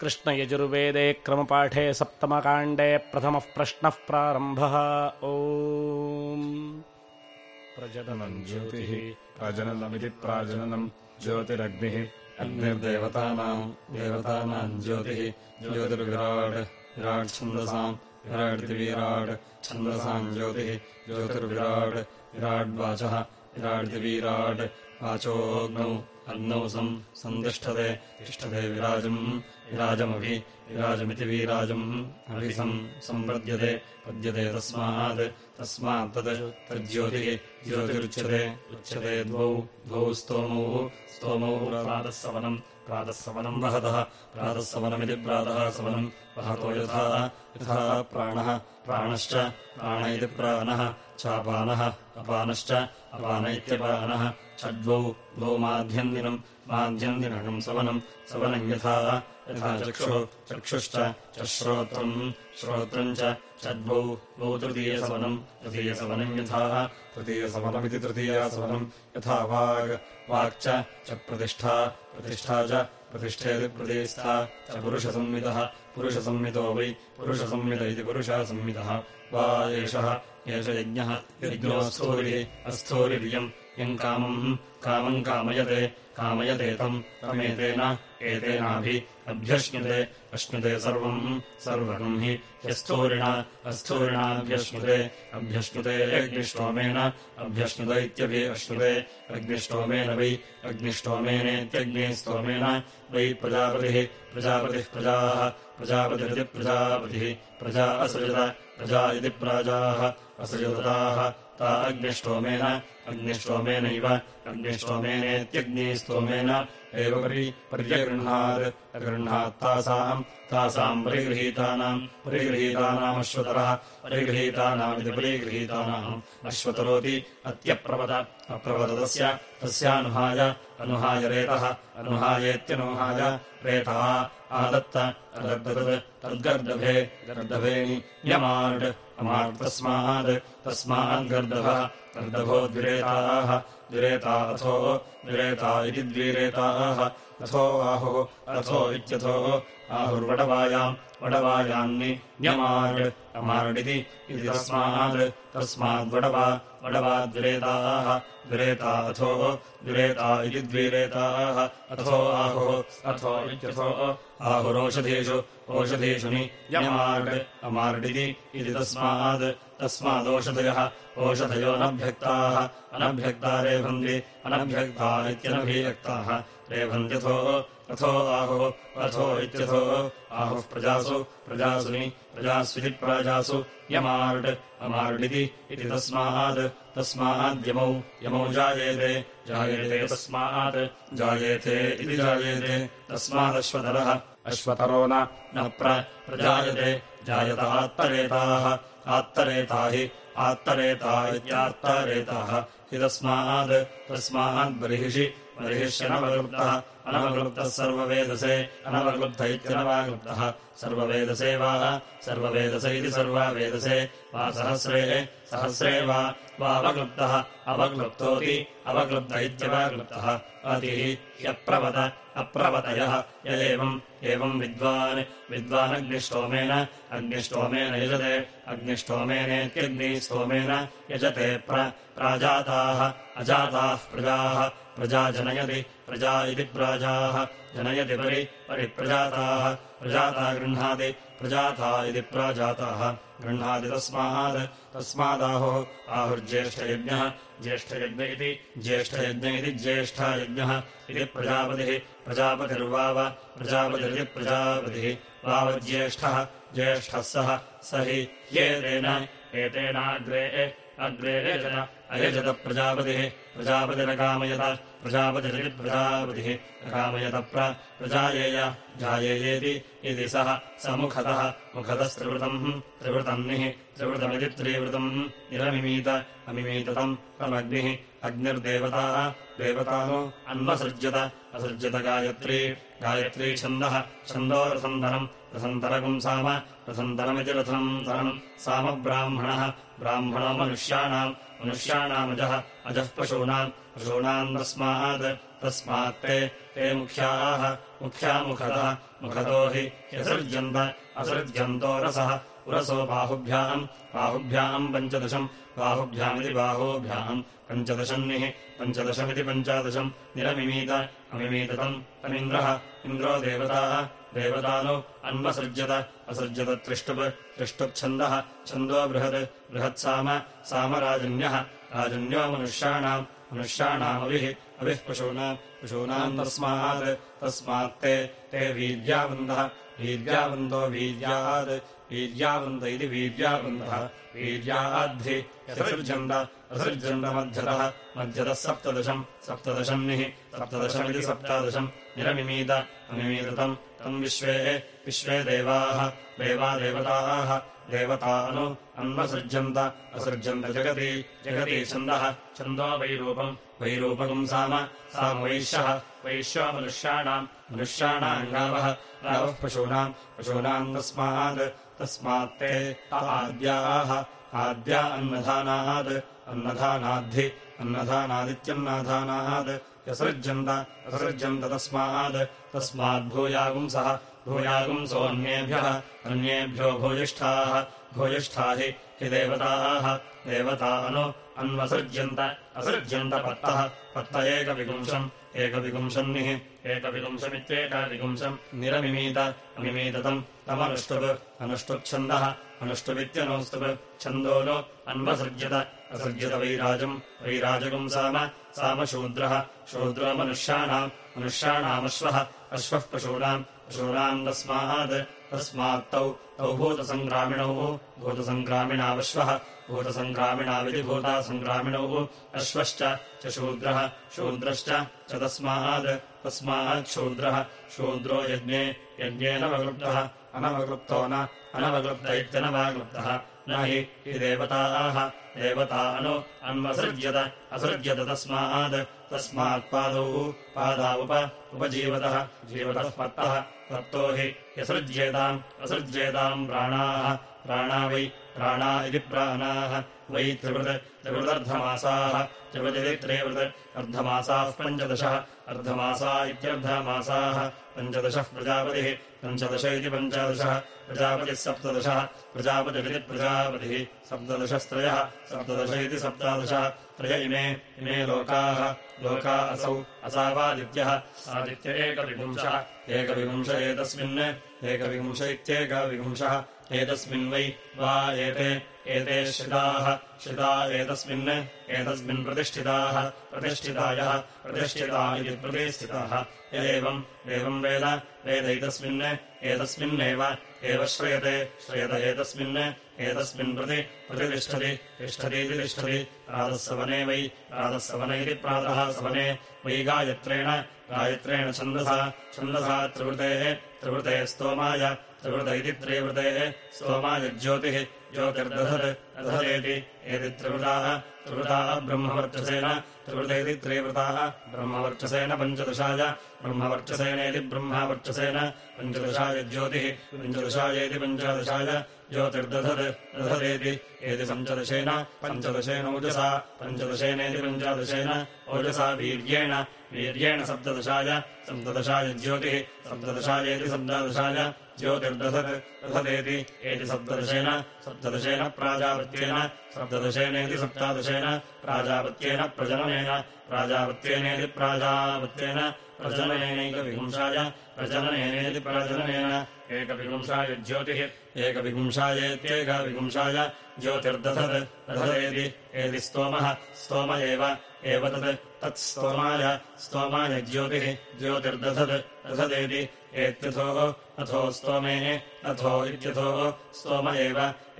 कृष्णयजुर्वेदे क्रमपाठे सप्तमकाण्डे प्रथमः प्रश्नः प्रारम्भः। ओ प्रजननम् ज्योतिः, प्रजननमिति प्राजननम् ज्योतिरग्निः अग्निर्देवतानाम् देवतानाम् ज्योतिः, ज्योतिर्विराट्, विराट् छन्दसाम् विराडिति विराट् छन्दसाम् ज्योतिः, ज्योतिर्विराट् विराड्वाचः विराडिति विराट् वाचोऽग्नौ। अग्नौ सम् सन्तिष्ठते तिष्ठते विराजम् विराजमभि विराजमिति विराजम्। अभि सम् सम्पद्यते पद्यते तस्मात्। तस्मात्तत् तज्ज्योतिः ज्योतिरुच्यते। उच्यते द्वौ द्वौ स्तोमौ। स्तोमौ प्रातः सवनम् प्रातः सवनम् वहतः। प्रातः सवनमिति प्रातः सवनम् वहतो यथा यथा प्राणः। प्राणश्च प्राण इति प्राणः। चापानः अपानश्च अपान इत्यपानः षड्वौ द्वौ माध्यन्दिनम् माध्यन्दिनकम् सवनम् सवनम् यथा यथा चक्षुः चक्षुश्च च श्रोत्रम् श्रोत्रम् च षड्वौ द्वौ तृतीयसवनम् तृतीयसवनम् यथा तृतीयसवनमिति तृतीयासवनम् यथा वाग् वाक्च च प्रतिष्ठा प्रतिष्ठा च प्रतिष्ठेति प्रतिष्ठा च पुरुषसंमितः पुरुषसंमितो वै पुरुषसंमित इति पुरुषः संमितः वा एषः एष यज्ञः यज्ञोऽस्थूरिः अस्थूरिर्यम् यम् कामम् कामम् कामयते कामयते तम् तमेतेन एतेनाभि अभ्यश्नुते अश्नुते सर्वम् सर्वम् हि ह्यस्थूरिणा अस्थूरिणाभ्यश्नुते अभ्यश्नुते अग्निष्टोमेन अभ्यश्नुत इत्यभि अश्नुते अग्निष्टोमेन वै अग्निष्टोमेनेत्यग्निस्तोमेन वै प्रजापतिः प्रजापतिः प्रजाः प्रजापतिरिति प्रजापतिः प्रजा असृजत प्रजा इति प्राजाः असृजताः ता अग्निष्टोमेन अग्निष्टोमेनैव अग्निष्टोमेनेत्यग्निस्तोमेन। एव परि पर्यगृह्णात् अगृह्णात्तासाम् तासाम् परिगृहीतानाम् परिगृहीतानामश्वतरः परिगृहीतानामिति परिगृहीतानाम्। अश्वतरोति अत्यप्रवद अप्रवदतस्य तस्यानुहाय अनुहाय रेतः अनुहायेत्यनुहाय रेतः आदत्त अदत्तत् तद्गर्दभे गर्दभे यमाड् अमार्तस्मात् तस्माद्गर्दभः गर्दभो द्विरेताः द्विरेता अथो द्विरेता इति द्विरेताः अथो आहुः अथो इत्यथो आहुर्वडवायाम् वडवायान्नि न्यमार् अमार्डिति इति तस्मात् तस्माद्वडवा वडवाद्विरेताः द्विरेता अथो द्विरेता इति द्विरेताः अथो आहुः अथो इत्यथो आहुरोषधीषु ओषधीषु नियमार्ड् अमार्डिति इति तस्मात् तस्मादोषधयः ओषधयोऽनभ्यक्ताः अनभ्यक्ता रेभन्ति अनभ्यक्ता इत्यनभिव्यक्ताः रेभन्त्यथो अथो आहुः अथो इत्यथो। आहुः प्रजासु प्रजासुनि प्रजास्विति प्राजासु यमार्ड् अमार्डिति इति तस्मात् तस्माद्यमौ यमौ जायेते जायेते तस्मात् जायेते इति जायेते तस्मादश्वतरः अश्वतरो न प्रजायते जायत आत्तरेताः आत्तरेता हि आत्तरेता इत्यात्तरेताः हि तस्मात् तस्माद्बर्हिषि बर्हिष्यनवगृप्तः अनवगृप्तः सर्ववेदसे। अनवगृप्त इत्यनवागृप्तः सर्ववेदसे वा। सर्ववेदस इति सर्वावेदसे। वा सहस्रे। सहस्रे वा। वावक्लुप्तः अवक्लुप्तोति अवक्लुप्त इत्यवक्लुप्तः अतिः ह्यप्रवत। अप्रवतयः। य एवम्। एवम् विद्वान्। विद्वानग्निष्टोमेन अग्निष्टोमेन यजते। अग्निष्टोमेनेत्यग्निस्तोमेन यजते प्राजाताः। अजाताः प्रजाः प्रजा जनयति प्रजा इति प्राजाः जनयति परि परिप्रजाताः प्रजाता गृह्णाति प्रजाता इति प्राजाताः गृह्णाति तस्मात् तस्मादाहुः आहुर्ज्येष्ठयज्ञः ज्येष्ठयज्ञ इति ज्येष्ठयज्ञ इति ज्येष्ठयज्ञः इति प्रजापतिः प्रजापतिर्वाव प्रजापतिरिति प्रजापतिः वावज्येष्ठः ज्येष्ठः सः स हि ह्येतेन एतेनाग्रे अग्रे एजत अयजत प्रजापतिः प्रजापतिरकामयत प्रजापतिरिति प्रजापतिः। अकामयत प्रजायेय जायेयेति इति सः स मुखतः मुखतस्त्रिवृतम् त्रिवृतम् निः त्रिवृतमिति त्रिवृतम् निरमिमीत अमिमीततम् तमग्निः अग्निर्देवता देवतानो अन्वसृज्यत असृज्यत गायत्री गायत्री छन्दः छन्दोरसन्दनम् रथन्तरकम् साम रथन्तरमिति रथन्तरम् सामब्राह्मणः ब्राह्मणो मनुष्याणाम् मनुष्याणामजः अजः पशूनाम् पशूनाम् तस्मात् ते ते मुख्याः मुख्यामुखतः मुखतो हि ह्यसृज्यन्त असृज्यन्तो रसः पुरसो बाहुभ्याम् बाहुभ्याम् पञ्चदशम् बाहुभ्यामिति बाहोभ्याम् पञ्चदशन्निः पञ्चदशमिति पञ्चादशम् निरमिमीत अमिमीततम् तमिन्द्रः इन्द्रो देवताः देवतानो अन्वसृज्यत असृज्यत त्रिष्टुप् त्रिष्टुप्छन्दः छन्दो बृहत् बृहत्साम सामराजन्यः राजन्यो मनुष्याणाम् मनुष्याणामभिः अभिः पशूनाम् पशूनाम् तस्मात् तस्मात्ते ते वीर्यावन्तः वीर्यावन्तो वीर्यात् वीर्यावन्त इति वीर्यावन्तः वीर्याद्धि यसृज्यन्त असृज्यन्तमध्यतः मध्यतः सप्तदशम् सप्तदशन्निः सप्तदशमिति सप्तादशम् निरमिमीत अमिमीततम् तम् विश्वे विश्वे देवाः देवा देवताः देवतानु अन्वसृज्यन्त असृज्यन्त जगति जगति छन्दः छन्दो वैरूपम् वैरूपकम् साम सामवैश्यः वैश्यो मनुष्याणाम् मनुष्याणाम् गावः गावः पशूनाम् पशूनाम् तस्मात् तस्मात्ते आद्याः आद्या अन्नधानात् अन्नधानाद्धि अन्नधानादित्यन्नाधानात् यसृज्यन्त असृज्यन्त तस्मात् तस्माद्भूयागुंसः भूयागुंसोऽन्येभ्यः अन्येभ्यो भूयिष्ठाः भूयिष्ठा हि हि देवताः देवतानु अन्वसृज्यन्त असृज्यन्त पत्तः पत्त एकविपुंशम् एकविपुंशन्निः एकविपुंशमित्येकविपुंशम् निरमिमीत अमिमीततम् तमनुष्टुप् अनुष्टुप्छन्दः अनुष्टुमित्यनोस्तुप् छन्दो नो अन्वसृज्यत असृज्यत वैराजम् वैराजकम् साम सामशूद्रः शूद्रो मनुष्याणाम् मनुष्याणामश्वः अश्वः पशूनाम् पशूनाम् तस्मात्। तस्मात्तौ तौ भूतसङ्ग्रामिणौ। भूतसङ्ग्रामिणावश्वः भूतसङ्ग्रामिणाविति भूतासङ्ग्रामिणौ अश्वश्च च शूद्रः। शूद्रश्च च तस्मात्। तस्माच्छूद्रः शूद्रो। यज्ञे यज्ञेनवक्लुप्तः अनवक्लुप्तो न अनवक्लुप्त इत्यनवाक्लुप्तः न हि हि देवताः। देवतानु अन्वसृज्यत असृज्यत तस्मात् तस्मात्पादौ पादावुप उपजीवतः जीवतः पत्तः तत्तो हि यसृज्येताम् असृज्येताम् प्राणाः प्राणा वै प्राणा इति प्राणाः वै त्रिवृत् त्रिवृदर्धमासाः त्रिवृदिति त्रिवृत् अर्धमासाः पञ्चदशः अर्धमासा इत्यर्धमासाः पञ्चदशः प्रजापतिः पञ्चदश इति पञ्चादशः प्रजापतिः सप्तदशः प्रजापतिरिति प्रजापतिः सप्तदशस्त्रयः सप्तदश इति सप्तादशः त्रय इमे इमे लोकाः लोका असौ असावादित्यः। आदित्य एकविपुंशः एकविपुंश एतस्मिन्। एकविपुंश इत्येकविपुंशः एतस्मिन् वै वा एते। एते श्रिताः श्रिता एतस्मिन्। एतस्मिन् प्रतिष्ठिताः। प्रतिष्ठितायः। प्रतिष्ठिता इति प्रतिष्ठिताः। एवम्। एवम् वेद। वेदैतस्मिन् एतस्मिन्नेव एव श्रयते श्रयत एतस्मिन् एतस्मिन् प्रति प्रतितिष्ठति तिष्ठतीति तिष्ठति प्रातःसवने वै प्रातःसवन इति प्रातः सवने वै गायत्रेण गायत्रेण छन्दसा छन्दसा त्रिवृतेः त्रिवृतेः स्तोमाय त्रिवृत इति त्रिवृतेः स्तोमायज्योतिः ज्योतिर्दधत् दधतेति एति त्रिवृताः त्रिवृताः ब्रह्मवर्चसेन त्रिवृत इति त्रिवृताः, ब्रह्मवर्चसेन पञ्चदशाय, ब्रह्मवर्चसेनेति ब्रह्मवर्चसेन, पञ्चदशाय ज्योतिः, पञ्चदशायेति पञ्चदशाय ज्योतिर्दधत् दधतेति एति पञ्चदशेन पञ्चदशेन ओजसा, पञ्चदशेनेति पञ्चादशेन ओजसा वीर्येण वीर्येण सप्तदशाय सप्तदशाय ज्योतिः, सप्तदशायेति सप्तादशाय ज्योतिर्दधत् दधतेति एति सप्तदशेन सप्तदशेन प्राजापत्येन सप्तदशेनेति सप्तादशेन, प्राजापत्येन प्रजननेन प्राजापत्येनेति प्राजापत्येन प्रजननेनैकविपुंसाय प्रजननेनेति प्रजननेन, एकविपुंसाय ज्योतिः, एकविपुंसायेत्येकविपुंसाय ज्योतिर्दधत्, दधतेति, एति स्तोमः, स्तोम एव एव तत् तत्स्तोमाय स्तोमाय ज्योतिः, ज्योतिर्दधत्, दधतेति एत्यथोः अथो स्तोमे अथो इत्यथोः स्तोम एव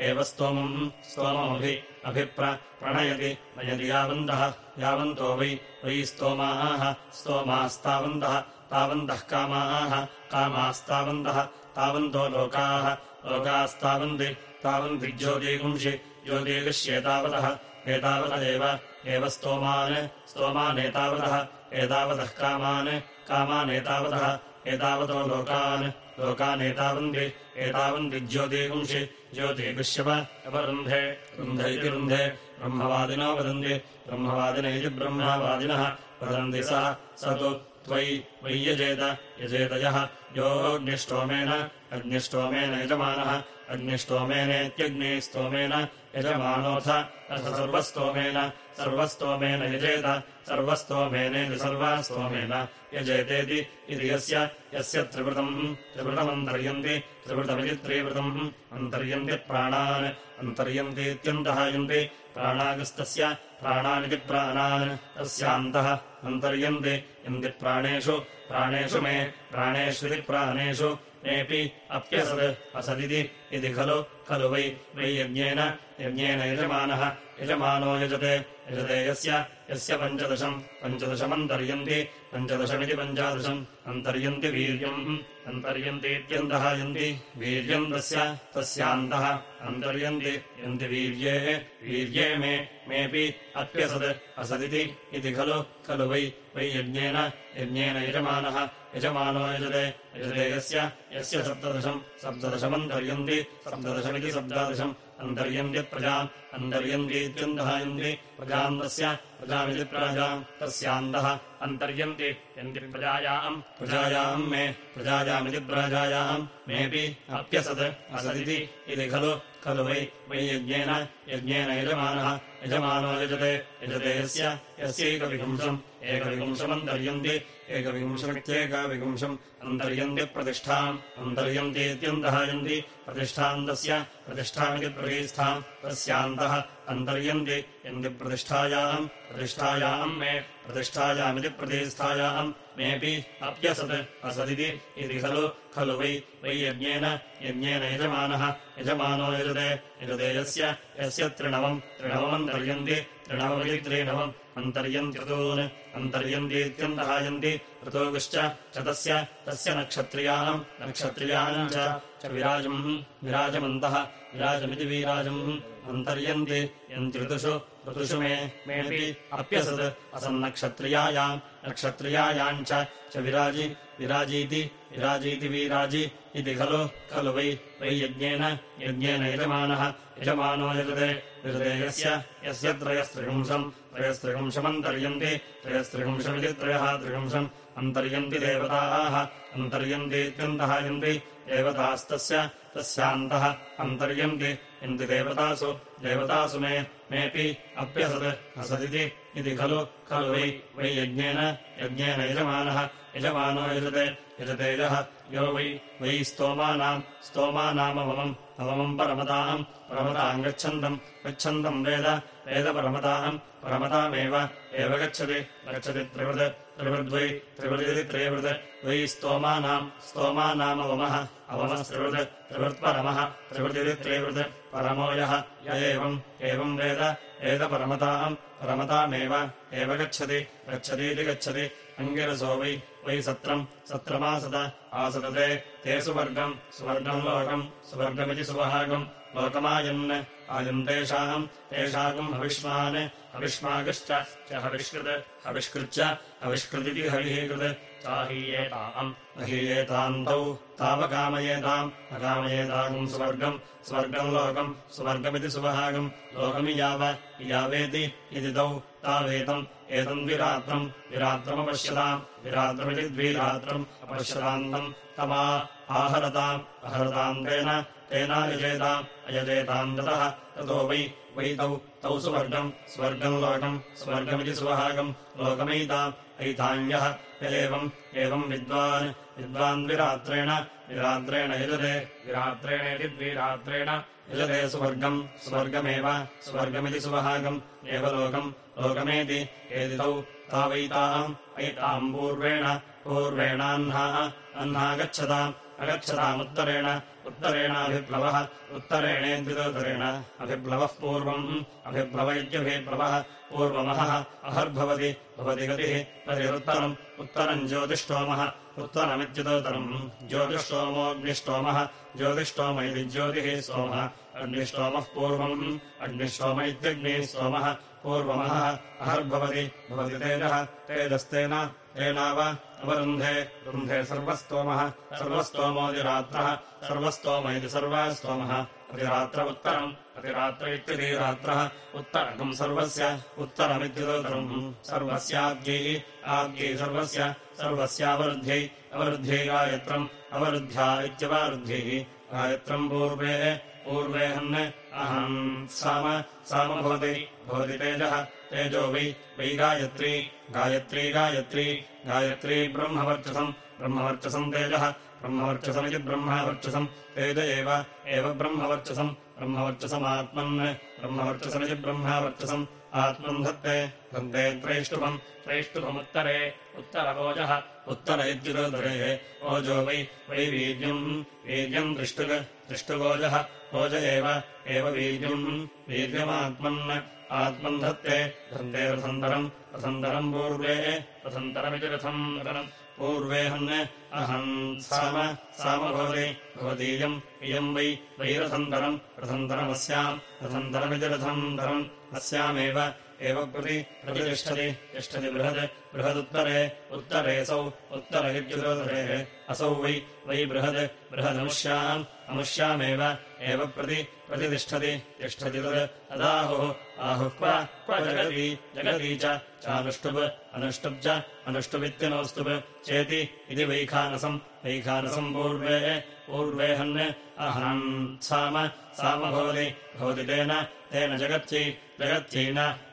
एव स्तोमम् स्तोममभि अभिप्र प्रणयति नयति यावन्तः यावन्तो वै वै स्तोमाः स्तोमास्तावन्तः तावन्तः कामाः कामास्तावन्तः तावन्तो लोकाः लोकास्तावन्ति तावन्ति ज्योतिगुंषि ज्योतिगिष्येतावतः एतावत एव स्तोमान् स्तोमानेतावतः एतावतः कामान् कामानेतावतः एतावतो लोकान् लोकानेतावन्ति एतावन्ति ज्योतिगुंषि ज्योतिगुष्यप अपरुन्धे रुन्ध इति रुन्धे ब्रह्मवादिनो वदन्ति ब्रह्मवादिन इति ब्रह्मवादिनः वदन्ति सः स तु त्वयि वै यजेत यजेतयः योऽग्निष्टोमेन अग्निष्टोमेन यजमानः अग्निष्टोमेनेत्यग्निस्तोमेन यजमानोऽथ। अथ सर्वस्तोमेन सर्वस्तोमेन यजेत। सर्वास्तोमेन यजेतेति इति यस्य यस्य त्रिवृतम्। त्रिवृतमन्तर्यन्ति त्रिवृतमिति त्रिवृतम् अन्तर्यन्ति प्राणान् अन्तर्यन्तीत्यन्तहायन्ति प्राणागस्तस्य प्राणानिति प्राणान्। तस्यान्तः अन्तर्यन्ति। यन्ति प्राणेषु प्राणेषु मे प्राणेष्विति प्राणेषु मेऽपि अप्यसत् असदिति इति खलु खलु वै वै यज्ञेन यज्ञेन यजमानः यजमानो यजते यजते यस्य यस्य पञ्चदशम् पञ्चदशमन्तर्यन्ति पञ्चदशमिति पञ्चादशम् अन्तर्यन्ति वीर्यम् अन्तर्यन्तीत्यन्तहायन्ति वीर्यम् तस्य तस्यान्तः अन्तर्यन्ति यन्ति वीर्ये वीर्ये मे मेऽपि अप्यसत् असदिति इति खलु खलु वै वै यज्ञेन यज्ञेन यजमानः यजमानो यजते यजते यस्य यस्य सप्तदशम् सप्तदशमन्तर्यन्ति सप्तदशमिति सप्तादशम्। अन्तर्यन्ति प्रजाम् अन्तर्यन्तीत्यन्तहायन्ति प्रजाम् तस्य प्रजामिति प्राजाम् तस्यान्तः। अन्तर्यन्ति यन्ति प्रजायाम् प्रजायाम् मे प्रजायामिति प्राजायाम्। मेऽपि अप्यसत् असदिति इति खलु खलु वै वै यज्ञेन यज्ञेन यजमानः। यजमानो यजते यजते यस्य यस्यैकविपुंशम् एकविपुंशमन्तर्यन्ति एकविंशमित्येकविपुंशम् अन्तर्यन्ति प्रतिष्ठाम् अन्तर्यन्तीत्यन्तहायन्ति प्रतिष्ठाम् तस्य प्रतिष्ठामिति प्रतिष्ठाम् तस्यान्तः अन्तर्यन्ति यन्ति प्रतिष्ठायाम् प्रतिष्ठायाम् मे प्रतिष्ठायामिति प्रतिष्ठायाम् मेऽपि अप्यसत् असदिति इति खलु खलु वै वै यज्ञेन यज्ञेन यजमानः यजमानो यजते यजते यस्य यस्य त्रिणवम् त्रिणवमन्तर्यन्ति त्रिणवमिति त्रिणवम् अन्तर्यन्त्यतून् अन्तर्यन्तीत्यन्तहायन्ति ऋतोगश्च च तस्य तस्य नक्षत्रियाम् च विराजम् विराजमन्तः विराजमिति विराजम् अन्तर्यन्ति यन्त्रितुषु ऋतुषु मे मेऽपि अप्यसत्। असन्नक्षत्रियायाम् नक्षत्रियायाम् च विराजि विराजीति विराजीति वीराजि इति खलु खलु वै वै यज्ञेन यज्ञेन यजमानः यजमानो यजते यस्य यस्य त्रयस्त्रिपुंशम् त्रयस्त्रिपुंशमन्तर्यन्ति त्रयस्त्रिपुंशमिति त्रयः त्रिपुंशम् अन्तर्यन्ति देवताः अन्तर्यन्तीत्यन्तहायन्ति देवतास्तस्य तस्यान्तः अन्तर्यन्ति यन्ति देवतासु देवतासु मे मेऽपि अप्यसत् असदिति इति खलु खलु वै वै यज्ञेन यज्ञेन यजमानः यजमानो यजते यजते यः यो वै वै स्तोमानाम् स्तोमानामवमम् अवमम् परमताम् परमताम् गच्छन्तम् गच्छन्तम् वेद वेदपरमताम् परमतामेव एव गच्छति गच्छति त्रिवृत् त्रिवृद्वै त्रिवृदिति त्रिवृत् वै स्तोमानाम् स्तोमानामवमः अवमस्त्रिवृत् त्रिवृदिति त्रिवृत् परमो यः य एवम् एवम् वेद वेदपरमताम् परमतामेव एव गच्छति गच्छतीति गच्छति अङ्गिरसो वै वै सत्रम् सत्रमासत आसदते ते सुवर्गम् सुवर्गम् लोकम् सुवर्गमिति सुवहागम् लोकमायन् आयम् तेषाम् तेषागम् हविष्मान् हविष्मागश्च च हविष्कृत् हविष्कृत्य हविष्कृतिति हविः ताहीयेताम् अहीयेताम् तौ तावकामयेताम् अकामयेतागम् सुवर्गम् स्वर्गम् लोकम् सुवर्गमिति सुवहागम् लोकमि याव यावेति इति तौ तावेतम् एतम् द्विरात्रम् विरात्रमपश्यताम् विरात्रमिति द्विरात्रम् अपश्यतान्तम् तमा आहरताम् अहरताम् तेन तेनायजेताम् अयजेताम् ततः वै वै तौ सुवर्गम् स्वर्गम् लोकम् स्वर्गमिति सुवहागम् लोकमैताम् ऐतान्यः य एवम् एवम् विद्वान् विद्वान् विरात्रेण यजते विरात्रेणेति द्विरात्रेण यजते सुवर्गम् स्वर्गमेव स्वर्गमिति सुवहागम् एव लोकम् लोकमेति एति तौ तावैताम् ऐताम् पूर्वेण पूर्वेणाह्ना अह्ना गच्छताम् अगच्छतामुत्तरेण उत्तरेणाभिप्लवः उत्तरेणेद्विदोत्तरेण अभिप्लवः पूर्वम् अभिप्लव इत्यभिप्लवः पूर्वमहः, अहर्भवति, भवति गतिः तर्हिरुत्तरम् उत्तरम् ज्योतिष्टोमः उत्तरमित्युदोत्तरम् ज्योतिष्टोमोऽग्निष्टोमः ज्योतिष्टोम इति ज्योतिः सोमः। अग्निष्टोमः पूर्वम् अग्निष्टोम इत्यग्निः सोमः। पूर्वमः अहर्भवति, भवति तेजः, तेजस्तेन तेनाव अवरुन्धे, रुन्धे सर्वस्तोमः सर्वस्तोमोऽधिरात्रः सर्वस्तोम इति सर्वस्तोमः। अतिरात्र उत्तरम् अतिरात्र इत्यतिरात्रः उत्तरकम् सर्वस्य उत्तरमित्युदोत्तरम् सर्वस्याद्यै, आद्यै सर्वस्य, सर्वस्यावरुद्ध्यै, अवरुद्ध्यै गायत्रम् इत्यवरुद्ध्यै। गायत्रम् पूर्वे पूर्वे अहम् साम साम भवति। भवति तेजः। तेजो वै वै गायत्री। गायत्री गायत्री। गायत्री ब्रह्मवर्चसम् ब्रह्मवर्चसम् तेजः। ब्रह्मवर्चसमिति ब्रह्मवर्चसम् तेज एव। ब्रह्मवर्चसम् ब्रह्मवर्चसमात्मन्। ब्रह्मवर्चसमिति ब्रह्मवर्चसम् आत्मम् धत्ते। धन्ते त्रैष्टुभम् त्रैष्टुभमुत्तरे उत्तरभोजः। उत्तर इत्युदरे ओजो वै वै वीर्यम् वीर्यम् दृष्टुग दृष्टुगोजः। ओज एव। वीर्यम् वीर्यमात्मन् आत्मम् धत्ते धन्ते रथन्तरम् रथन्तरम् पूर्वे रथन्तरमिति रथम् पूर्वे हन् अहम् साम साम भवति भवतीयम् इयम् वै वै रथन्तरम् रथन्तरमस्याम् रथन्तरमिति रथन्तरम् अस्यामेव एव प्रति प्रतिष्ठति तिष्ठति बृहद् बृहदुत्तरे उत्तरेऽसौ उत्तर इत्युदरे असौ वै वै बृहद् बृहदमुष्याम् अमुष्यामेव एव प्रति प्रतिष्ठति तिष्ठति तद् तदाहुः आहुः क्व क्व जगति चानुष्टुप् अनुष्टुप् च अनुष्टुमित्यनोस्तुप् चेति इति वैखानसम् वैखानसम् पूर्वे पूर्वे हन् अहम् साम साम भवति भवति तेन तेन जगत्यै जगत्यै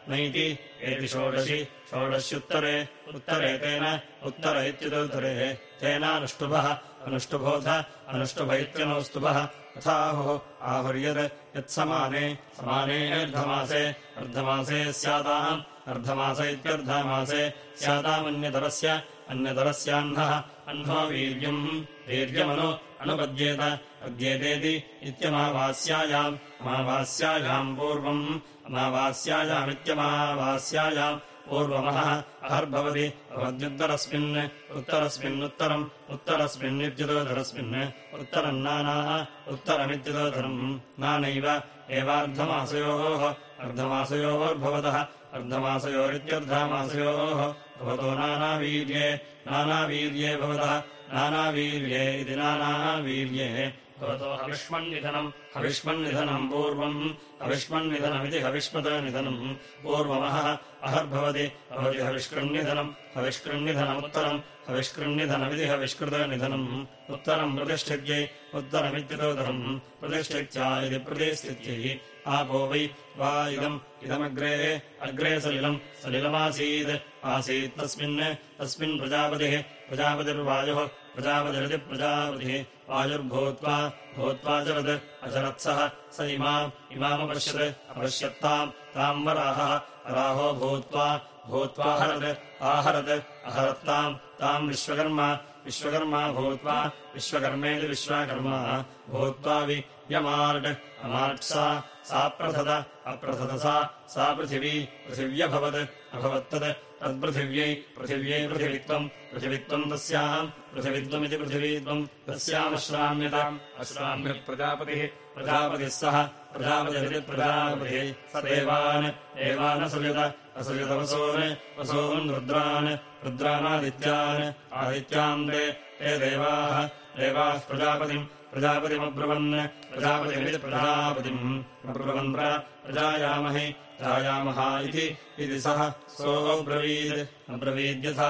नैति एति षोडशि षोडश्युत्तरे उत्तरे तेन उत्तर इत्युदुत्तरे तेनानुष्टुभः अनुष्टुभोध अनुष्टुभ इत्यनौस्तुभः तथाहुः आहुर्यत् यत्समाने समाने अर्धमासे अर्धमासे स्याताम् अर्धमास इत्यर्धमासे स्यातामन्यतरस्य अन्यतरस्याह्नः अह्नो वीर्यम् वीर्यमनु अनुपद्येत अद्येतेति इत्यमावास्यायाम् अमावास्यायाम् पूर्वम् अमावास्यायामित्यमावास्यायाम् पूर्वमहः अहर्भवति। भवद्युत्तरस्मिन् उत्तरस्मिन्नुत्तरम् उत्तरस्मिन्नित्युदोधरस्मिन् उत्तरम् नाना उत्तरमित्युदोधरम् नानैव। एवार्धमासयोः अर्धमासयोर्भवतः अर्धमासयोरित्यर्धमासयोः। भवतो नानावीर्ये नानावीर्ये भवतः नानावीर्ये इति नानावीर्ये भवतो हविष्मन्निधनम् हविष्मन्निधनम् पूर्वम्। हविष्मन्निधनमिति हविष्मतनिधनम्। पूर्वमहः अहर्भवति भवति हविष्कृन्निधनम् हविष्कृन्निधनमुत्तरम् हविष्कृन्निधनमिति हविष्कृतनिधनम्। उत्तरम् प्रतिष्ठित्यै उत्तरमित्युतोदरम् प्रतिष्ठित्या इति प्रतिष्ठित्यै आपो वै वा इदम् इदमग्रे अग्रे सलिलम् सलिलमासीत्। आसीत् तस्मिन् तस्मिन् प्रजापतिः प्रजापतिर्वायुः प्रजापतिरिति प्रजापतिः वायुर्भूत्वा भूत्वा चरत् अचरत्सः स। इमाम् इमामपश्यत् अपश्यत्ताम् ताम्। वराहः राहो भूत्वा भूत्वा हरत् आहरत् अहरत्ताम् ताम्। विश्वकर्मा विश्वकर्मा भूत्वा विश्वकर्मेति विश्वकर्मा। भूत्वा वि यमार्ट् अमार्ट् सा। सा प्रथद अप्रथदसा सा। पृथिवी पृथिव्यभवत् अभवत्तत् तत्पृथिव्यै पृथिव्यै पृथिवित्वम् पृथिवित्वम् तस्याम् पृथिवित्वमिति पृथिवीत्वम् तस्यामश्राम्यताम् अश्राम्यत्प्रजापतिः प्रजापतिः सः प्रजापतिरिति प्रजापतिः। स देवान् एवानसृजत असृजतवसून् वसून् रुद्रान् रुद्रानादित्यान् आदित्यान् ते ते देवाः देवाः प्रजापतिम् प्रजापतिमब्रुवन् प्रजापतिमिति प्रजापतिम्। अब्रुवन् प्रजायामहि जायामः इति सः सोऽब्रवीत् अब्रवीद्यथा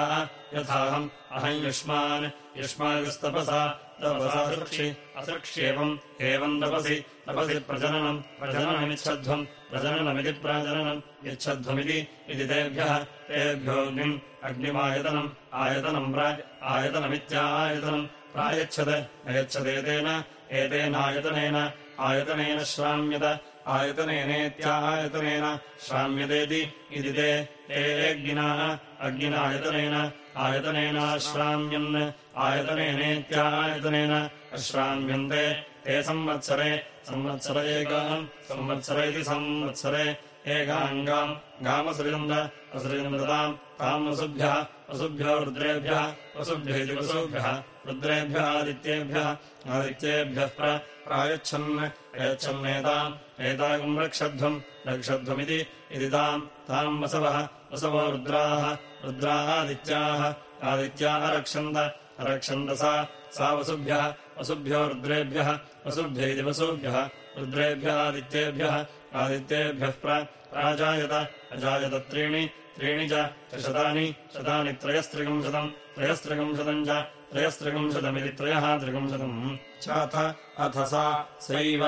यथाहम् अहम् युष्मान्। युष्मायुस्तपसा तपसा सृक्षि असृक्ष्येवम् एवम् तपसि। तपसि प्रजननम् प्रजननमिच्छध्वम् प्रजननमिति प्रजननम् यच्छध्वमिति इति तेभ्यः। तेभ्योऽग्निम् अग्निमायतनम् आयतनम् प्राज् आयतनमित्यायतनम् प्रायच्छत्। अयच्छदेतेन एतेनायतनेन आयतनेन श्राम्यत आयतनेनेत्यायतनेन श्राम्यतेति इति ते तेऽग्निना अग्निनायतनेन आयतनेनाश्राम्यन् आयतनेनेत्यायतनेन अश्राम्यन्ते ते संवत्सरे संवत्सर एकाम् संवत्सर इति संवत्सरे एकाङ्गाम् गामसृजन्द असृजन्दताम् ताम् वसुभ्यः वसुभ्यो रुद्रेभ्यः वसुभ्य इति वसुभ्यः रुद्रेभ्यः आदित्येभ्यः आदित्येभ्यः प्रायच्छन् प्रयच्छन्नेताम् एताकम् रक्षध्वम् रक्षध्वमिति इति ताम् ताम् वसवः वसवो रुद्राः रुद्रादित्याः आदित्याः रक्षन्त रक्षन्त सा वसुभ्यः वसुभ्यो रुद्रेभ्यः वसुभ्य इति वसुभ्यः रुद्रेभ्यः आदित्येभ्यः आदित्येभ्यः प्राजायत अजायत त्रीणि त्रीणि च शतानि शतानि त्रयस्त्रिकंशतम् त्रयस्त्रिकंशतम् च त्रयस्त्रिकंशतमिति त्रयः त्रिकंशतम् चाथ अथ सा सैव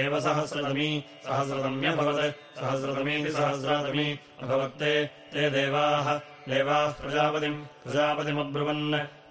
एव सहस्रतमी सहस्रतम्यभवत् सहस्रतमीति सहस्रातमी अभवत्ते ते देवाः देवाः प्रजापतिम् प्रजापतिमब्रुवन्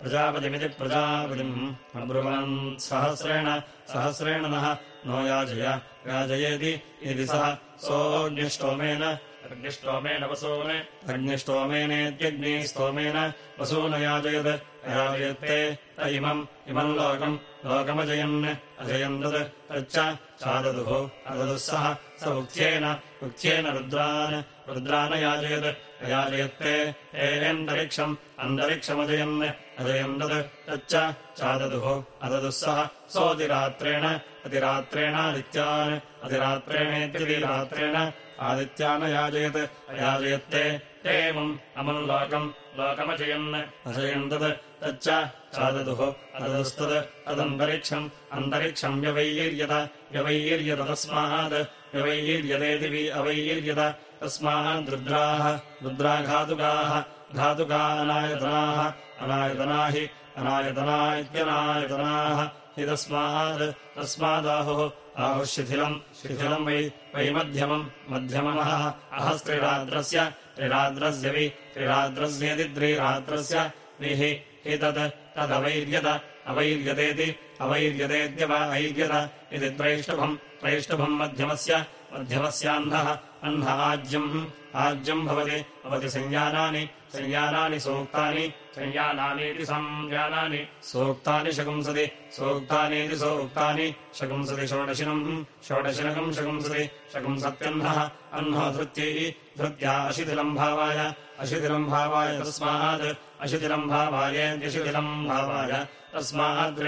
प्रजापतिमिति प्रजापतिम्। अब्रुवन् सहस्रेण सहस्रेण नः नो याजय याजयेति इति सः सोऽग्निष्टोमेन अग्निष्टोमेन वसून्। अग्निष्टोमेनेत्यग्निस्तोमेन वसून याजयत्। याजयत्ते त इमम् इमम् लोकम्। लोकमजयन् अजयन् तत्। तच्च चाददुः। अददुः सः। स उक्थ्येन उक्थ्येन रुद्रान्। रुद्रान् याजयत्। याजयत्ते एन्तरिक्षम् अन्तरिक्षमजयन् अजयन् तत्। तच्च चाददुः। अददुः सः। सोऽतिरात्रेण अतिरात्रेणादित्यान्। अतिरात्रेणेत्यतिरात्रेण आदित्यान् याजयत् अयाजयत्ते एवम् अमम् लोकम्। लोकमजयन् अजयन् तत्। तच्च चाददुः अददुस्तत्। तदन्तरिक्षम्। अन्तरिक्षम् व्यवैर्यत व्यवैर्यत तस्मात् व्यवैर्यतेति अवैर्यत तस्माद्रुद्राः रुद्राघातुकाः। घातुका अनायतनाः। अनायतना हि अनायतना इत्यनायतनाः हि तस्मात्। तस्मादाहुः आहुः शिथिलम् शिथिलम् वै वै मध्यमम् मध्यममः। अहस्त्रिराद्रस्य त्रिराद्रस्य वि त्रिराद्रस्य विः हि तत् तदवैर्यत अवैर्यतेति अवैर्यतेत्यव ऐर्यत इति त्रैष्टभम् त्रैष्टभम् मध्यमस्य मध्यमस्याह्नः अह्न आज्यम् आज्यम् भवति भवति संज्ञानानि संज्ञानानि सूक्तानि संज्ञानानीति संज्ञानानि सूक्तानि शकुंसति सूक्तानीति सूक्तानि शकुंसति षोडशिनम् षोडशिनकम् शकुंसति शकुंसत्यह्नः अह्नो धृत्यै धृत्या अशिथिलम् भावाय अशिथिलम् भावाय तस्मात् अशिथिलम् भावायेत्यशिथिलम् भावाय तस्मात्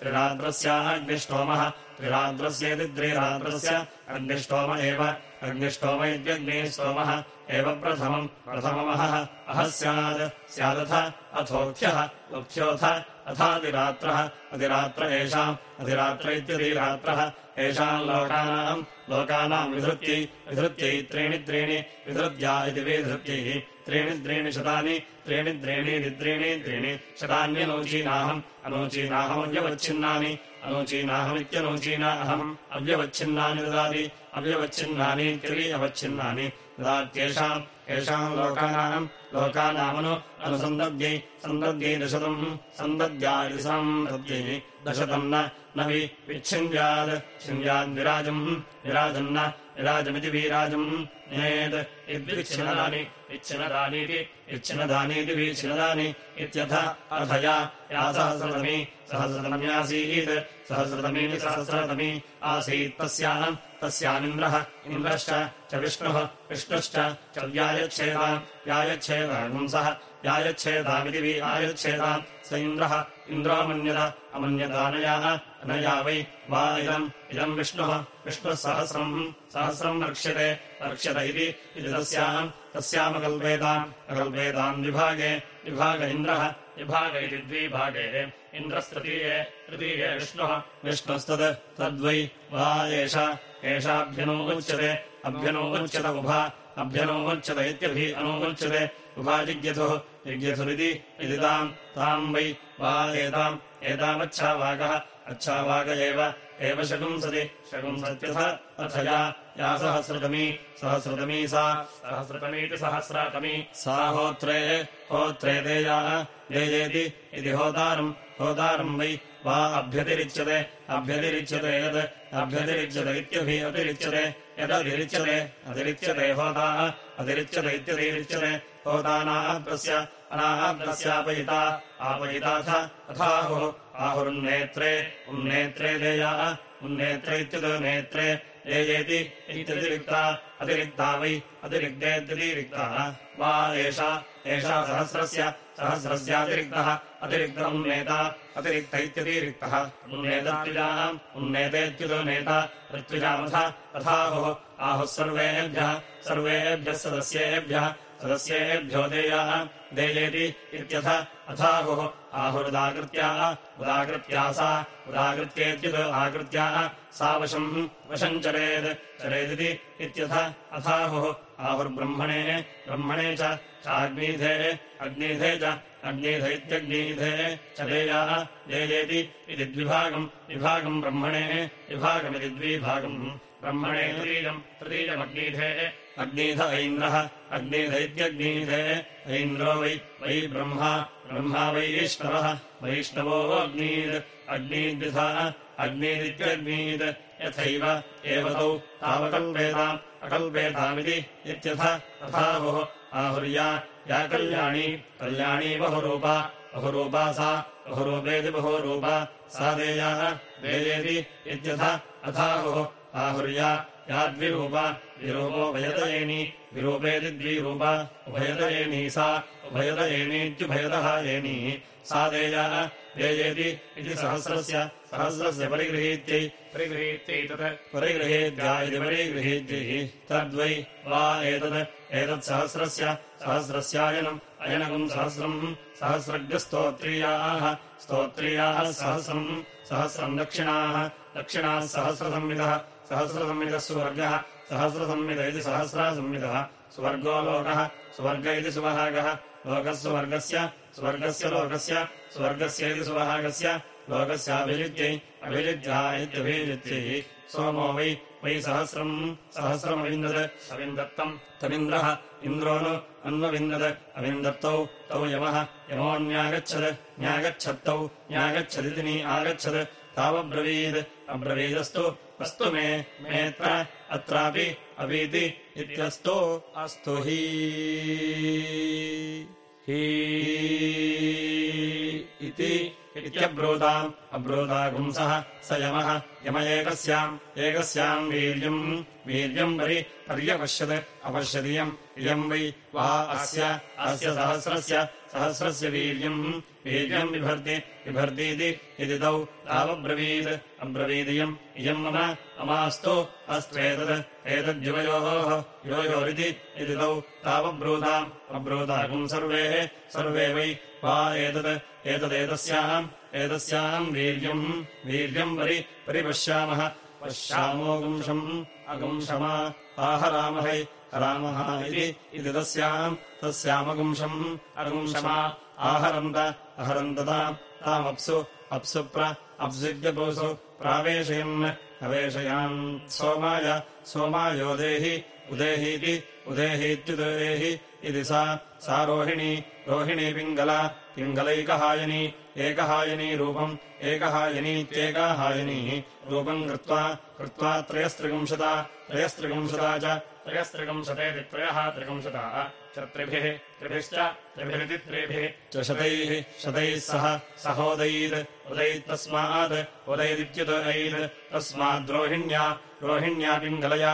त्रिराद्रस्य त्रिराद्रस्याग्निष्टोमः त्रिराद्रस्येति त्रिराद्रस्य अग्निष्टोम एव। अग्निष्टोम इत्यग्निस्तोमः एव प्रथमम्। प्रथममहः। अहः स्यात् स्यादथ। अथोक्थ्यः उक्थ्योऽथ अथातिरात्रः अतिरात्र एषाम्। अतिरात्र इत्यतिरात्रः येषाम् लोकानाम्। लोकानाम् विधृत्यै। विधृत्यै त्रीणि त्रीणि। विधृत्या इति विधृत्यैः त्रीणि त्रीणि शतानि त्रीणि त्रीणि त्रीणि शतान्यनूचीनाहम्। अनूचीनाहमव्यवच्छिन्नानि। अनूचीनाहमित्यनूचीना अहम्। अव्यवच्छिन्नानि ददाति। अव्यवच्छिन्नानीत्यपि अवच्छिन्नानि ददात्येषाम् येषाम् लोकानाम्। लोकानामनु अनुसन्दद्यै सन्दद्यै दशतम्। सन्दद्यै दशतम् न वि विच्छिन्द्यात् छिन्द्याद्विराजम् विराजन्न विराजमिति वीराजम्। नेत् इद्विच्छिनदानि विच्छिनदानीति इच्छिनदानीति विच्छिनदानि इत्यथ अथया। या सहस्रतमी, सहस्रतम्यासीत् सहस्रतमीति सहस्रतमी आसीत्। तस्याम् तस्यामिन्द्रः इन्द्रश्च च विष्णुः, विष्णुश्च च व्यायच्छेदाम् व्यायच्छेदागुंसः व्यायच्छेदामिति वि आयच्छेदाम् स इन्द्रः इन्द्रोऽमन्यत अमन्यतानयाः, अनया वै वा इदम् इदम् विष्णुः विष्णुः सहस्रम् सहस्रम् रक्ष्यते रक्ष्यत इति तस्याम् तस्यामकल्पेताम् अकल्पेताम् विभागे विभाग इन्द्रः। विभाग इति द्विभागे। इन्द्रस्तृतीये तृतीये विष्णुः। विष्णुस्तत् तद्वै। वा एष एषाभ्यनोमुच्यते अभ्यनोमुच्यत उभा। अभ्यनोमुच्यत इत्यभि अनोमुच्यते। उभा जिज्ञथुः जिज्ञथुरिति इति ताम् ताम् वै। वा एताम्। एतामच्छावाकः अच्छावाक एव एव शकुंसति। शकुंसत्यथ अथया या सहस्रतमी सहस्रतमी सा सहस्रतमीति सहस्रातमी। सा होत्रे होत्रे देया देयेति इति होतारम् होतारम् वै वा अभ्यतिरिच्यते अभ्यतिरिच्यते यत् अभ्यतिरिच्यत अतिरिच्यते यदतिरिच्यते अतिरिच्यते होता अतिरिच्यत इत्यतिरिच्यते होतानाभ्रस्य अनाभ्रस्यापयिता आपयिताथ अथाहुः आहुर्नेत्रे उन्नेत्रे देयाः उन्नेत्रे इत्युत नेत्रे येति इत्यतिरिक्ता, अतिरिक्ता वै अतिरिक्तेत्यतिरिक्तः वा एषा एषा सहस्रस्य, सहस्रस्यातिरिक्तः अतिरिक्त उन्नेता अतिरिक्त इत्यतिरिक्तः। उन्नेतत्विजाम् उन्नेतेत्युतो नेता ऋत्विजामथ, तथाहुः, आहुः सर्वेभ्यः सर्वेभ्यः सदस्येभ्यः, सदस्येभ्यो देयाः, देयेति इत्यथ, अथाहुः, आहुरुदाकृत्याः, उदाकृत्या सा उदाकृत्येत्युत आकृत्याः। सा वशम् वशम् चरेत् चरेदिति इत्यथ अथाहुः। आहुर्ब्रह्मणे। ब्रह्मणे च चाग्नीधे। अग्नीधे च अग्नीध इत्यग्नीधे। च देयाः देयेति इति द्विभागम्। विभागम् ब्रह्मणे। विभागमिति द्विभागम्। ब्रह्मणे तृतीयम् तृतीयमग्नीधे अग्नीध ऐन्द्रः। अग्नीध इत्यग्नीधे। ऐन्द्रो वै वै ब्रह्मा। ब्रह्मा वैष्णवः वैष्णवो अग्नीद्। अग्नीद्विधा अग्नीदित्यग्नीद् यथैव एव तौ तावकल्पेताम् अकल्पेतामिति इत्यथ तथाहुः आहुर्या या कल्याणी कल्याणी बहुरूपा बहुरूपा सा बहुरूपेति बहुरूपा सा देयाः देयेति इत्यथ अथाहुः आहुर्या या द्विरूपा द्विरूपो भयतयेनी विरूपेति द्विरूपा उभयतयेनी सा उभयतयेनीत्युभयतः येनी सा देयाः देयेति इति सहस्रस्य सहस्रस्य परिगृहीत्यै परिगृहीत्यै तत् परिगृहेद्या इति परिगृहीत्यैः, तद्वै वा एतत् एतत्सहस्रस्य सहस्रस्यायनम् अयनकम् सहस्रम्, सहस्रज्ञस्तोत्रीयाः, स्तोत्रीयाः सहस्रम् सहस्रम् दक्षिणाः दक्षिणाः सहस्रसंविदः सहस्रसंविदः सुवर्गः सहस्रसंविद इति सहस्रासंविदः सुवर्गो लोकः, सुवर्ग इति सुवहागः लोकः सुवर्गस्य, स्वर्गस्य लोकस्य, स्वर्गस्य इति सुवहागस्य लोकस्याभिजित्यै अभिजित्या इत्यभिजित्यै सोमो वै वै सहस्रम् सहस्रमविन्दत्। अविन्दत्तम् तमिन्द्रः इन्द्रो नु अन्वविन्दत्। अविन्दत्तौ तौ यमः यमोऽन्यागच्छत्। न्यागच्छत्तौ न्यागच्छदिति नी आगच्छत्। तावब्रवीद् अब्रवीदस्तु। अस्तु मे मेऽत्र अत्रापि अवीति इत्यस्तु। अस्तु ही इति इत्यब्रूताम् अब्रूतागुंसः स यमः। यम एकस्याम्। एकस्याम् वीर्यम्। वीर्यम् वरि पर्यपश्यत् अपश्यदियम् इयम् वै। वा अस्य। अस्य सहस्रस्य सहस्रस्य वीर्यम् वीर्यम् बिभर्ति बिभर्तीति इति तौ तावब्रवीत्। अब्रवीदियम् इयम् मम ममास्तु अस्त्वेतत् एतद्युवयोः युवयोरिति तौ तावब्रूताम्। अब्रूतागुम् सर्वे सर्वे वै वा एतत् एतदेतस्याम् एतस्याम् वीर्यम् वीर्यम् वरि परिपश्यामः। पश्यामोगुंशम् अगुंशमा आहरामहै रामः इति तस्याम् तस्यामगुंशम्। अगुंशमा आहरन्त अहरन्तताम् तामप्सु अप्सु प्र अप्सिद्यपुसु प्रावेशयन् अवेशयान्। सोमाय सोमायोदेहि उदेहीति उदेहीत्युदेहि इति सा सा रोहिणी रोहिणी पिङ्गला पिङ्गलैकहायनी एकहायनी रूपम् एकहायनीत्येकाहायनी। रूपम् कृत्वा कृत्वा त्रयस्त्रिगुंशता त्रयस्त्रिगुंशता च त्रयस्त्रिकंशतेति त्रयः त्रिकंशतः च त्रिभिः त्रिभिश्च त्रिभिरिति त्रिभिः च शतैः शतैः सह सहोदैर् उदैत्तस्मात् उदैदित्युदैर् तस्माद्रोहिण्या रोहिण्या पिङ्गलया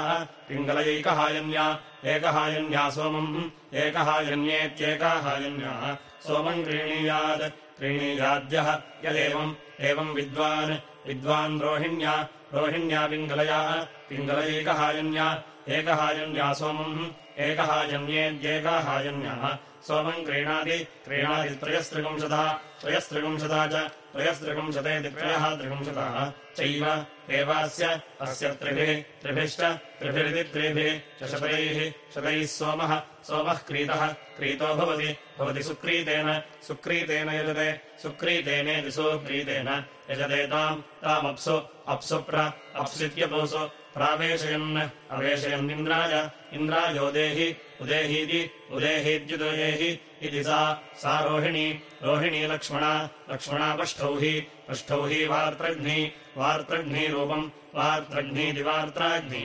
पिङ्गलयैकहायन्या एकहायन्या सोमम् एकहायन्येत्येकाहायन्याः सोमम् क्रीणीयात् क्रीणीयाद्यः यदेवम् एवम् विद्वान् विद्वान् रोहिण्या रोहिण्या पिङ्गलया पिङ्गलैकहायन्या एकहायन्या सोमम् एकहायन्येद्येकाहायन्याः सोमम् क्रीणाति। क्रीणाति त्रयस्त्रिगुंशता त्रयस्त्रिगुंशता च। त्रयस्त्रिगुंशतेति त्रयः त्रिगुंशतः चैव एवास्य अस्य त्रिभिः। त्रिभिश्च त्रिभिरिति त्रिभिः। च शतैः शतैः सोमः। सोमः क्रीतः। क्रीतो भवति। भवति सुक्रीतेन। सुक्रीतेन यजते। सुक्रीतेनेति सुक्रीतेन यजते ताम्। तामप्सु। अप्सु प्र अप्सित्यपुसु प्रावेशयन् अवेशयन्निन्द्राय इन्द्रायोदेहि उदेहीति उदेहीत्युदेहि इति सा सा रोहिणी रोहिणी लक्ष्मणा लक्ष्मणा पष्ठौहि पष्ठौहि वार्त्रघ्नी वार्त्रघ्नीरूपम् वार्त्रघ्नीति वार्त्राघ्नी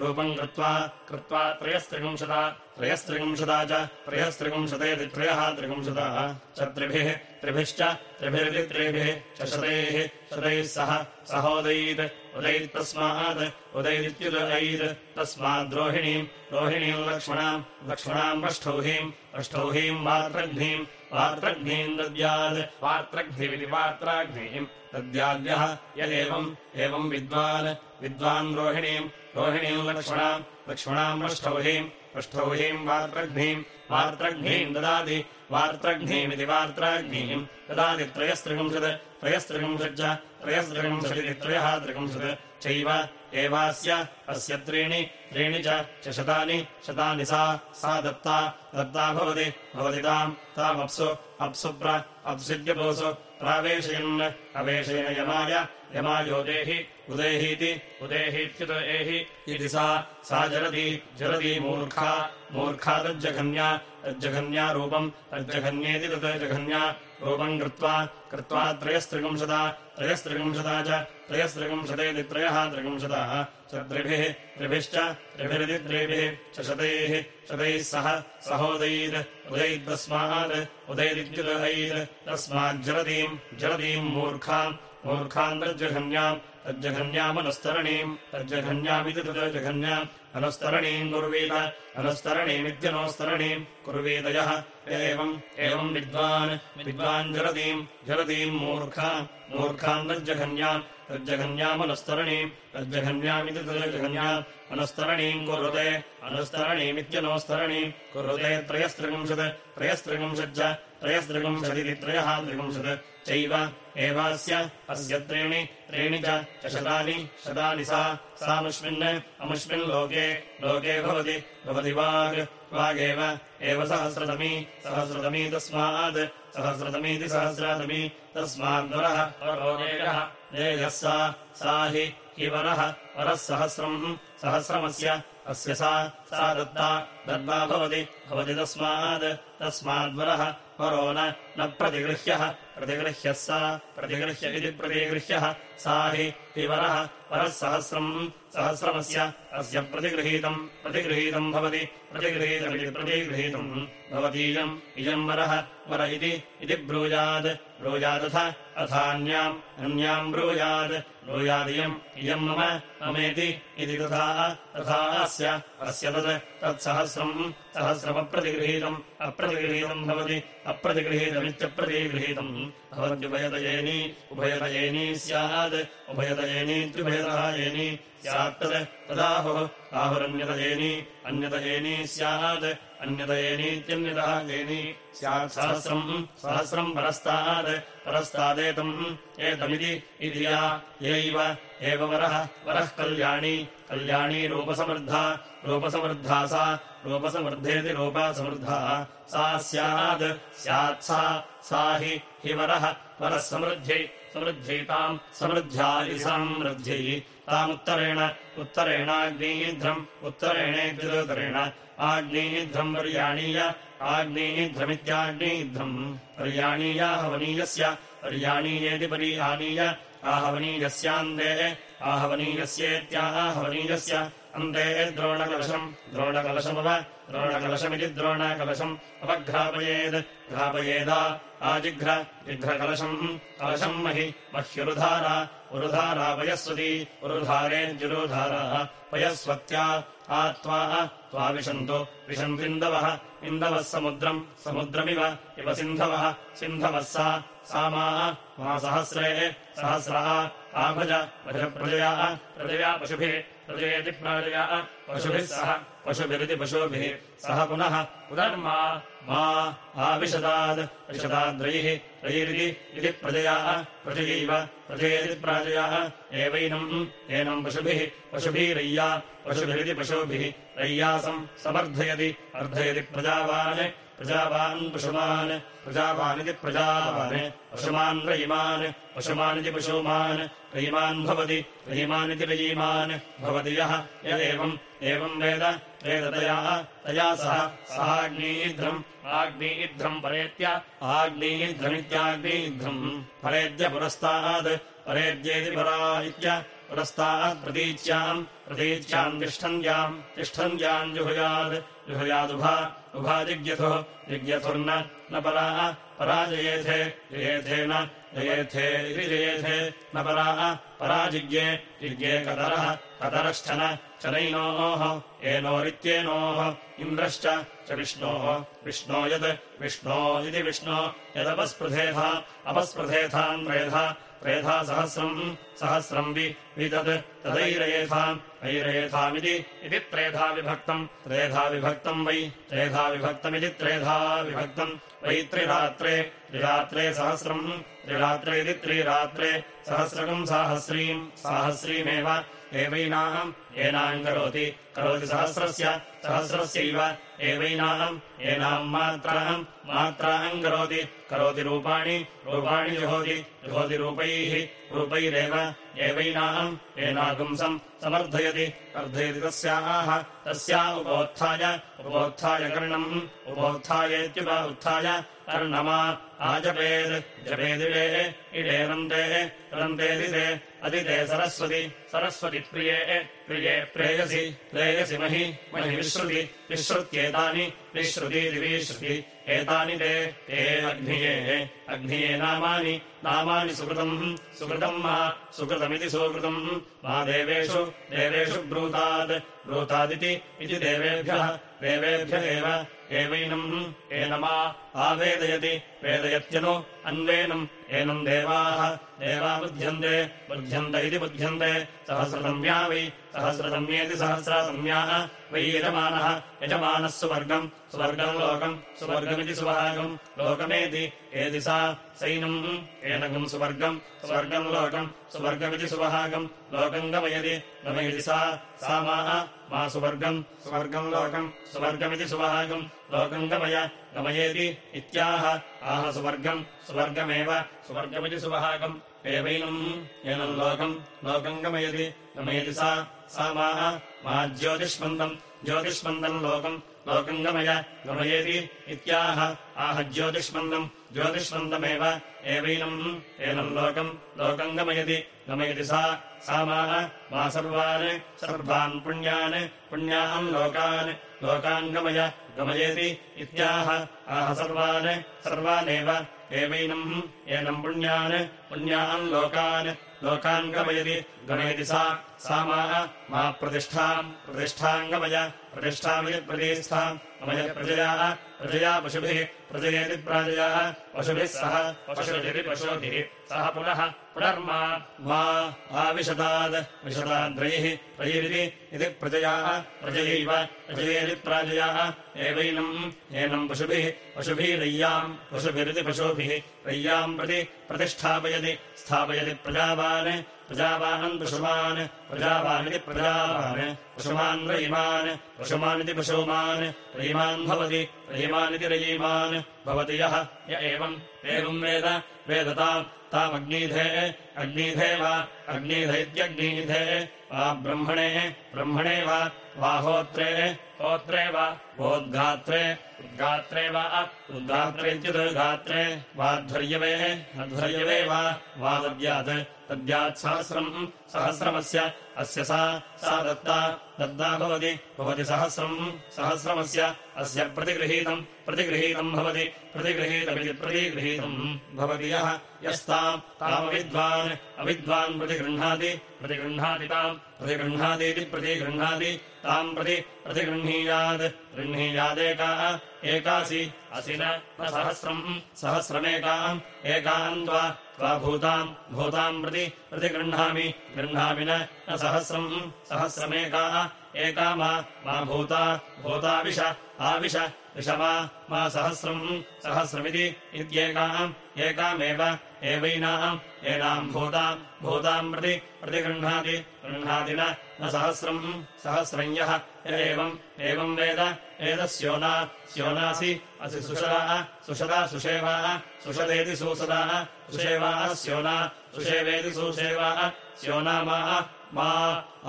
रूपम् कृत्वा कृत्वा त्रयस्त्रिगुंशता त्रयस्त्रिगुंशदा च त्रयस्त्रिगुंशतेति त्रयः त्रिगुंशतः। च त्रिभिः त्रिभिश्च त्रिभिरिति त्रिभिः च शतैः शतैः सह सहोदैत् उदैत्तस्मात् उदैदित्युदैत् तस्माद्रोहिणीम् रोहिणीम् लक्ष्मणाम् लक्ष्मणाम् अष्टौहीम् अष्टौहीम् वात्रघ्नीम् वात्रघ्नीम् दद्यात् वार्त्रघ्निमिति वार्त्राघ्नीम् तद्याद्यः य एवम् एवम् विद्वान् विद्वान् रोहिणीम् रोहिणीम् लक्ष्मणाम् लक्ष्मणाम् अष्टौहीम् अष्टौहीम् वार्त्रघ्नीम् वार्त्रघ्नीम् ददाति वार्त्रघ्नीमिति वार्त्राघ्नीम् ददाति त्रयस्त्रिगुंशत् त्रयस्त्रिगुंशच्च त्रयस्त्रिगुंशदिति त्रयः त्रिगुंशत् चैव एवास्य अस्य त्रीणि त्रीणि च शतानि शतानि सा सा दत्ता दत्ता भवति भवति ताम् तामप्सु अप्सु प्र अप्सिद्यपोसु प्रावेशयन् अवेशयन यमाय यमायोदेहि उदेहीति, उदेहीत्युत एहि। इति सा सा जलति जलति मूर्खा मूर्खा तज्जघन्या तज्जघन्या रूपम्, तज्जघन्येति तत् जघन्या। रूपम् कृत्वा कृत्वा त्रयस्त्रिगुंशता त्रयस्त्रिगुंशता च त्रयस्त्रिगुंशतेति त्रयः त्रिगुंशतः च त्रिभिः त्रिभिश्च, त्रिभिरिति त्रिभिः च शतैः शतैः सह सहोदैत् उदैतस्मात् उदैदित्युदैत् तस्माज्जलतीम् जलतीम् मूर्खाम् तज्जघन्याम् तज्जघन्यामनुस्तरणीम् तज्जघन्यामिति तत् जघन्याम् अनुस्तरणीम् कुर्वीत अनुस्तरणीमित्यनुस्तरणीम् कुर्वीतयः एवम् एवम् विद्वान् विद्वान् जलतीम् जलतीम् मूर्खा मूर्खाम् तज्जघन्याम् तज्जघन्यामनुस्तरणीम् तज्जघन्यामिति तज्जघन्याम् अनुस्तरणीम् कुरुते। अनुस्तरणीमित्यनुस्तरणीम् कुरुते त्रयस्त्रिगुंशत्। त्रयस्त्रिगुंशच्च त्रयस्त्रिगुंशदिति त्रयः त्रिगुंशत्। चैव एवास्य अस्य त्रीणि। त्रीणि च शतानि शतानि सा। सामुष्मिन् अमुष्मिन् लोके। भवति। भवति वाग्। वागेव। एव सहस्रतमी। सहस्रतमी तस्मात्। सहस्रतमीति सहस्रातमी तस्माद्वरः। देयः सा। सा हि हि वरः वरः सहस्रम्। सहस्रमस्य। अस्य सा। सा दत्ता। दत्ता भवति। भवति तस्मात्। तस्माद्वरः वरो। न। प्रतिगृह्यः। प्रतिगृह्यः सा। प्रतिगृह्य इति प्रतिगृह्यः। सा हि हि वरः वरः सहस्रम्। सहस्रमस्य। अस्य प्रतिगृहीतम्। प्रतिगृहीतम् भवति। प्रतिगृहीतमिति प्रतिगृहीतम् भवतीयम्। इयम् वरः। वर इति ब्रूयात्। ब्रूयादथ। अथान्याम्। अन्याम् ब्रूयात् ब्रूयादियम् इयम् मम ममेति इति तथा तथा अस्य अस्य तत् तत्सहस्रम् सहस्रमप्रतिगृहीतम् अप्रतिगृहीतम् भवति। अप्रतिगृहीतमित्यप्रतिगृहीतम्। भवत्युभयतयेनी उभयतयेनी स्यात्। उभयतयेनीत्युभयतयेनी स्यात्। तत् तदाहुः। आहुरन्यतयेनी अन्यतयेनी स्यात्। अन्यतयेनीत्यन्यतः येनी स्यात्। सहस्रम्। सहस्रम् परस्तात्। परस्तादेतम्। एतमिति। इति या। यैव एव वरः। वरः कल्याणी कल्याणी रूपसमृद्धा रूपसमृद्धा सा रूपसमृद्धेति रूपासमृद्धा। सा स्यात् स्यात् सा हि हि वरः वरः समृद्ध्यै ताम् समृद्ध्या इति समृद्ध्यै तामुत्तरेण उत्तरेणाग्नीध्रम् उत्तरेणेत्युदोत्तरेण आग्नेध्रम् पर्याणीय आग्नेध्रमित्याग्नेध्रम् पर्याणीया हवनीयस्य पर्याणीयेति पर्याणीय आहवनीयस्यान्ते आहवनीयस्येत्याहवनीयस्य अन्ते द्रोणकलशम्। द्रोणकलशमव। द्रोणकलशमिति द्रोणकलशम् अवघ्रापयेत् घ्रापयेदा आजिघ्र। जिघ्रकलशम् कलशम् महि। मह्युरुधारा। उरुधारा पयस्वती। उरुधारेऽजुरुधारा पयस्वत्या। आत्वा त्वाविशन्तु विशन्त्विन्दवः इन्दवः समुद्रम्। समुद्रमिव। इव सिन्धवः। सिन्धवः सा। सा मा सहस्रे। सहस्रः आभज भजप्रजया प्रजया पशुभिः प्रजयेति प्राजया पशुभिः सह पशुभिरिति पशुभिः सह पुनः पुनर्मा मा आविशदाद् विशदाद्रैः रैरिति इति प्रजया प्रजयैव प्रजयेति प्राजयाः एवैनम् एनम् पशुभिः पशुभिरय्या पशुभिरिति पशुभिः रय्यासम् समर्थयति अर्धयति प्रजावान् प्रजावान् पशुमान् प्रजावानिति प्रजावान् पशुमान् रयिमान् पशुमानिति पशुमान् रयिमान् भवति रयिमानिति रयीमान् भवति यः यदेवम् एवम् वेद वेदतया तया सह सहाग्नीध्रम् आग्नेयध्रम् परेत्य आग्नेयध्रमित्याग्नेयध्रम् परेद्य पुरस्तात् परेद्येति परा इत्य पुरस्तात् प्रतीच्याम् प्रतीच्याम् तिष्ठन्त्याम् तिष्ठन्त्याम् जुहुयात् जुहुयादुभा उभा जिज्ञथुः जिज्ञथुर्न न परा पराजयेथे जयेथेन जयेथे इति जयेथे न परा पराजिज्ञे जिज्ञे कतरः कतरश्चन चनैनोः एनोरित्येनोः इन्द्रश्च च विष्णोः विष्णो यत् विष्णो इति विष्णो यदपस्पृथेथा अपस्पृथेथान् त्रेधा त्रेधा सहस्रम् सहस्रम् वि विदत् तदैरयेथाम् ऐरयेथामिति इति त्रेधा विभक्तम् त्रेधा विभक्तम् वै त्रेधा विभक्तमिति त्रेधा विभक्तम् वै त्रिरात्रे त्रिरात्रे सहस्रम् त्रिरात्रे इति त्रिरात्रे सहस्रकम् साहस्रीम् साहस्रीमेव एवैनाम् एनाम् करोति करोति सहस्रस्य सहस्रस्यैव एवैनाम् एनाम् मात्राम् मात्राम् करोति करोति रूपाणि रूपाणि जुहोति जुहोति रूपैः रूपैरेव एवैनाम् एनागुंसम् समर्थयति। अर्धयति तस्याः। तस्या उपोत्थाय। उपोत्थाय कर्णम्। उपोत्थायेत्युप उत्थाय कर्णमा। आजपेद्। जपेदिडे रन्तेदिते। अदिते सरस्वति। सरस्वति प्रिये। प्रिये प्रेयसि। प्रेयसि महि। महि विश्रुति। विश्रुत्येतानि विश्रुति एतानि ते ते अग्निये अग्निये नामानि नामानि सुकृतम् सुकृतम् मा सुकृतमिति सुकृतम्। मा देवेषु देवेषु ब्रूतात् ब्रूतादिति इति देवेभ्यः देवेभ्य एव एवैनम् एनमा आवेदयति वेदयत्यनु अन्वेनम् एनम् देवाः देवा बुध्यन्ते बुध्यन्त इति बुध्यन्ते सहस्रतम्या वै सहस्रतम्येति सहस्रतम्याः वै यजमानः यजमानः सुवर्गम् सुवर्गम् लोकम् सुवर्गमिति सुभागम्। लोकमेति एति सा सैनम्। एनकम् सुवर्गम् सुवर्गम् लोकम् सुवर्गमिति सुवहागम् लोकम् गमयति गमयति सा। सा माः मा सुवर्गम्। सुवर्गम् लोकम् सुवर्गमिति सुवहागम् लोकम् गमय गमयेति इत्याह। आह सुवर्गम् सुवर्गमेव सुवर्गमिति सुवहागम् एवैनम् एनम् लोकम् लोकम् गमयति गमयति सा। सा माः मा ज्योतिष्मन्दम्। ज्योतिष्मन्दम् लोकम् लोकम् गमय गमयेति इत्याह। आह ज्योतिष्मन्दम्। ज्योतिष्मन्दमेव। एवैनम्। एनम् लोकम्। लोकम् गमयति सा। सा माः सर्वान्। सर्वान् पुण्यान्। पुण्यान् लोकान्। लोकान् गमय गमयेति इत्याह। आह सर्वान्। सर्वानेव। एवैनम्। एनम् पुण्यान्। पुण्यान् लोकान्। लोकान् गमयति सा। सा माः प्रतिष्ठाम्। प्रतिष्ठाम् गमय गमय प्रजया। प्रजया पशुभिः। प्रजयेति प्राजयाः। पशुभिः सह। पशुभिरि पशुभिः। सः पुनः पुनर्मा। मा आविशताद्। विशताद्रैः रैरिति इति प्रजयाः। प्रजयैव। प्रजयेति प्राजयाः। एवैनम्। एनम् पशुभिः। पशुभिरय्याम् पशुभिरिति पशुभिः। रय्याम् प्रति प्रतिष्ठापयति। स्थापयति प्रजावान् प्रजावान् पशुमान् प्रजावानिति प्रजावान् पशुमान् रयिमान् पशुमानिति पशुमान् रयिमान् भवति रयिमानिति रयिमान् भवति यः य एवम् एवम् वेद वेदताम् तामग्नीधे अग्नीधे वा अग्नीध इत्यग्नीधे वा ब्रह्मणे ब्रह्मणे वा वाहोत्रे होत्रे वा वोद्गात्रे उद्गात्रे वा उद्गात्रे इत्युद्गात्रे वाध्वर्यवे अध्वर्यवे वा वादद्यात् तद्यात् सहस्रम् सहस्रमस्य अस्य सा सा दत्ता दत्ता भवति भवति सहस्रम् सहस्रमस्य अस्य प्रतिगृहीतम् प्रतिगृहीतम् भवति प्रतिगृहीतमिति प्रतिगृहीतम् भवति यः यस्ताम् तामविद्वान् अविद्वान् प्रतिगृह्णाति प्रतिगृह्णाति ताम् प्रतिगृह्णातीति प्रतिगृह्णाति ताम् प्रति प्रतिगृह्णीयात् गृह्णीयादेका एकासि असि न सहस्रम् सहस्रमेकाम् एकाम् त्वा त्वा भूताम् भूताम् प्रति प्रतिगृह्णामि गृह्णामि। न सहस्रम्। सहस्रमेका एका मा भूता। भूताविश आविश विषमा मा सहस्रम्। सहस्रमिति इत्येकाम्। एकामेव। एवैनाम्। एनाम् भूताम्। भूताम् प्रति प्रतिगृह्णाति गृह्णाति। न सहस्रम्। सहस्रम् यः। एवम् एवम् वेद। एतस्योना स्योनासि असि सुषदा सुषदा सुषेवा। सुषदेति सुसदा सुषेवा स्योना सुषेवेति सुषेवा स्योना मा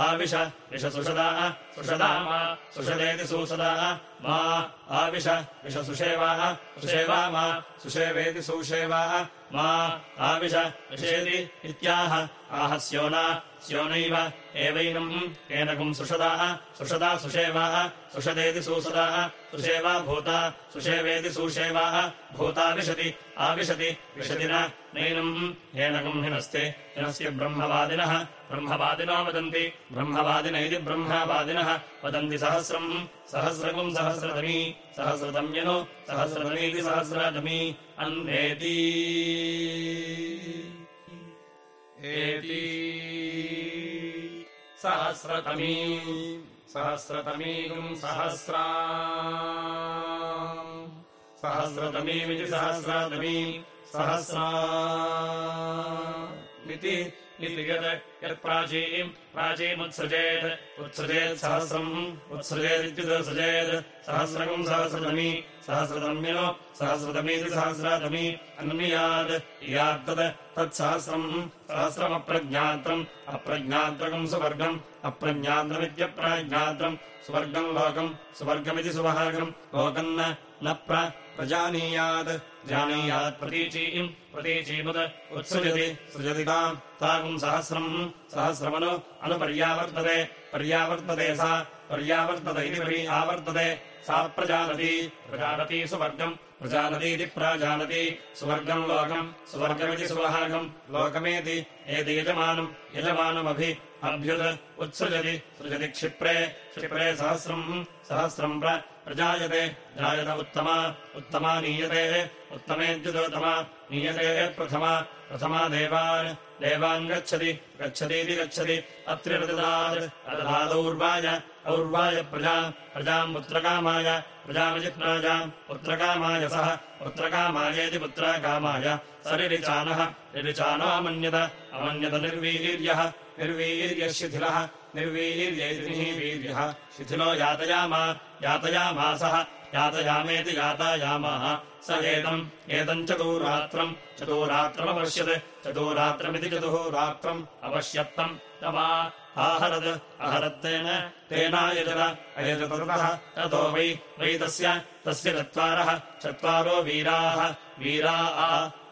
आविश विश सुषदा मा सुषदेति सुसदा मा आविश विश सुषेवाः मा सुषेवेति सुषेवा मा आविश विषेति इत्याह आह स्योना स्योनैव एवैनम् एनकम् सुषदाः सुषदा सुषेवाः सुषदेति सुसदाः सुषेवा भूता सुषेवेति सुषेवाः भूता विशति आविशति विशति नैनम् एनकम् हिनस्ति हिनस्य ब्रह्मवादिनः ब्रह्मवादिनो वदन्ति ब्रह्मवादिन इति ब्रह्मवादिनः। वदन्ति सहस्रम्। सहस्रकम् सहस्रतमी। सहस्रतम्यनु सहस्रतमीति सहस्रतमी। अन्वेति। एति। सहस्रतमी। सहस्रतमीकम् सहस्रा। सहस्रतमीमिति सहस्रातमी। सहस्रा। इति इति यत् यत्प्राचीम् प्राचीमुत्सृजेत्। उत्सृजेत् सहस्रम्। उत्सृजेदित्युत्सृजेत् सहस्रकम् सहस्रतमी। सहस्रतम्यो सहस्रतमीति सहस्रातमी अन्वियात्। यात्तत् तत्सहस्रम् सहस्रमप्रज्ञात्रम् अप्रज्ञात्रकम् सुवर्गम्। अप्रज्ञात्रमित्यप्रज्ञात्रम्। सुवर्गम् लोकम्। सुवर्गमिति सुवहागम्। लोकम् न प्रजानीयात्। जानीयात् प्रतीचीम् प्रतीचीमुत् उत्सृजति सृजति ताम् ताकम् सहस्रम् सहस्रमनु अनुपर्यावर्तते पर्यावर्तते सा पर्यावर्तत इति पर्यावर्तते सा प्रजानती प्रजानती सुवर्गम् प्रजानतीति प्राजानति सुवर्गम् लोकम् सुवर्गमिति सुवहागम् लोकमेति एति यजमानम् यजमानमभि अभ्युत् उत्सृजति सृजति क्षिप्रे क्षिप्रे सहस्रम् सहस्रम् प्रजायते जायत उत्तमा उत्तमा नीयते उत्तमेद्युतोत्तमा नीयते प्रथमा प्रथमा देवान् देवान् गच्छति गच्छतीति गच्छति अत्रिरददात् अददादौर्वाय और्वाय प्रजा प्रजाम् पुत्रकामाय प्राजाम् पुत्रकामाय सः पुत्रकामायेति पुत्रकामाय स रिरिचानः रिरिचानो अमन्यत अमन्यत निर्वीर्यः निर्वीर्यः शिथिलः निर्वीर्यैतिनिः वीर्यः शिथिलो यातयामा यातयामासः यातयामेति यातायामाः। स एतम् एतम् चतुरात्रम्। चतुरात्रमपश्यत् चतुरात्रमिति चतुरात्रम् अपश्यत्तम् तमा आहरत्। अहरत्तेन तेनायजत अयजततः ततो वै वै तस्य तस्य चत्वारः। चत्वारो वीराः। वीरा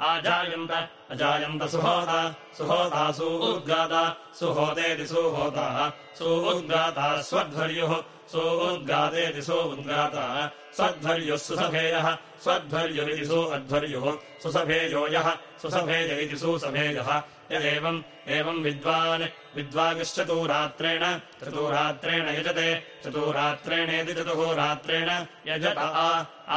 आजायन्त। अजायन्त सुहोता सुहोतासु उद्गाता सुहोतेति सुहोताः सोद्गाता स्वध्वर्युः सोद्गातेति सो उद्गाता स्वध्वर्युः सुसभेयः स्वध्वर्युरिति सो अध्वर्युः सुसभेयो यः सुसभेय इति सुसभेयः यदेवम् एवम् विद्वान् विद्वागश्चतुरात्रेण चतुरात्रेण यजते चतुरात्रेणेति चतुरात्रेण यजत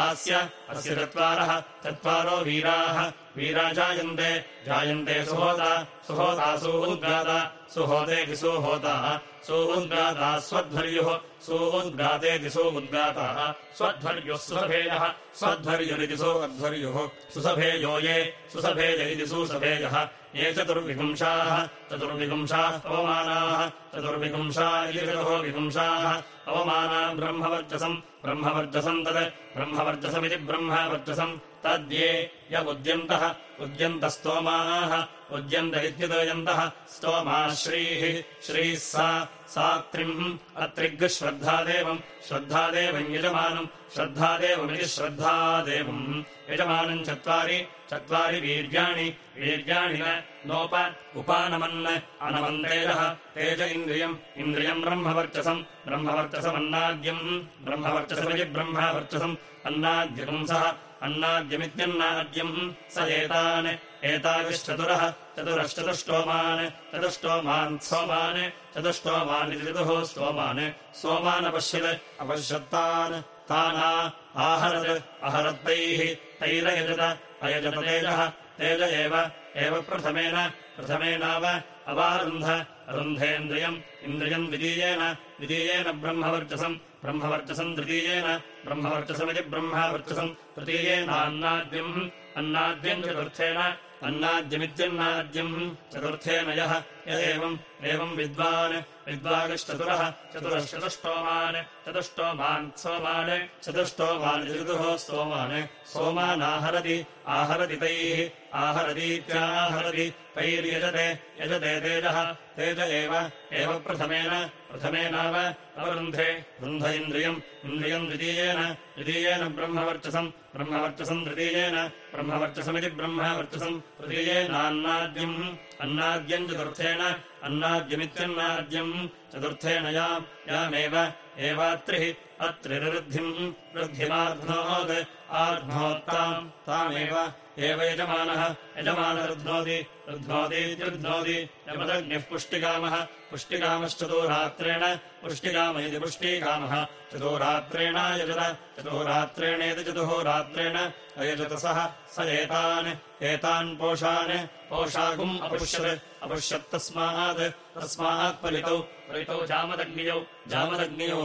आस्य अस्य चत्वारः चत्वारो वीराः वीरा जायन्ते जायन्ते सुहोता उद्गाता सुहोतेति सुहोताः सोद्गाता स्वध्वर्युः सो उद्गाताः स्वध्वर्युः सुसभेयः स्वध्वर्युरिति सो अध्वर्युः सुसभेयो ये सुसभेय इति सुसभेयः ये चतुर्विपुंशाः चतुर्विपुंशाः पवमानाः चतुर्विपुंशा इति चतुर्विपुंशाः अवमाना ब्रह्मवर्चसम् ब्रह्मवर्चसम् तत् ब्रह्मवर्चसमिति ब्रह्मवर्चसम् तद्ये य उद्यन्तः उद्यन्तस्तोमाः उद्यन्त इत्युदयन्तः स्तोमा श्रीः श्रीः सा सा त्रिम् अत्रिग्श्रद्धादेवम् श्रद्धादेवम् यजमानम् श्रद्धादेवमिति श्रद्धादेवम्। यजमानम् चत्वारि चत्वारि वीर्याणि वीर्याणि नोप उपानमन् अनमन्तेजः तेज इन्द्रियम् इन्द्रियम् ब्रह्मवर्चसम् ब्रह्मवर्चसमन्नाद्यम् ब्रह्मवर्चसमिति ब्रह्मवर्चसम् अन्नाद्यकम् सः अन्नाद्यमित्यन्नाद्यम् स एतान्। एताविश्चतुरः। चतुरश्चतुष्टोमान्। चतुष्टोमान् सोमान्। चतुष्टोमान् इति चतुः स्तोमान् सोमानपश्यत् अपश्यत्तान्। ताना आहरत्। अहरत्तैः। तैरयजत। अयजत तेजः तेज एव प्रथमेन। प्रथमेनाव अवारुन्ध। अरुन्धेन्द्रियम्। इन्द्रियम् द्वितीयेन द्वितीयेन ब्रह्मवर्चसम् ब्रह्मवर्चसम् तृतीयेन ब्रह्मवर्चसमिति ब्रह्मवर्चसम् तृतीयेनान्नाद्यम् अन्नाद्यम् चतुर्थेन अन्नाद्यमित्यन्नाद्यम् चतुर्थेन यः यदेवम् एवम् विद्वान् विद्वागश्चतुरः चतुरश्चतुष्टोमान् चतुष्टोमान् सोमान् चतुष्टोमान् चतुः स्तोमान् सोमानाहरति आहरति तैः आहरतीत्याहरति तैर्यजते यजते तेजः तेज एव प्रथमेन प्रथमेनाव अवरुन्धे रुन्ध इन्द्रियम् इन्द्रियम् द्वितीयेन द्वितीयेन ब्रह्मवर्चसम् ब्रह्मवर्चसम् तृतीयेन ब्रह्मवर्चसमिति ब्रह्मवर्चसम् तृतीयेनान्नाद्यम् अन्नाद्यम् चतुर्थेन अन्नाद्यमित्यन्नाद्यम् चतुर्थेन याम् यामेव एवात्रिः अत्रिरुद्धिम् वृद्धिमाध्नोत् आध्नोत्ताम् तामेव एव यजमानः यजमानरुध्नोति रुध्नोतीत्युध्नोति यमदग्निः पुष्टिकामः पुष्टिकामश्चतुरात्रेण पुष्टिकाम इति पुष्टिकामः चतुरात्रेण यजत चतुहोरात्रेण अयजत सः स एतान् एतान् पोषान् पोषाकुम् अपुष्यत् अपुष्यत्तस्मात् तस्मात् फलितौ फलितौ जामदग्नियौ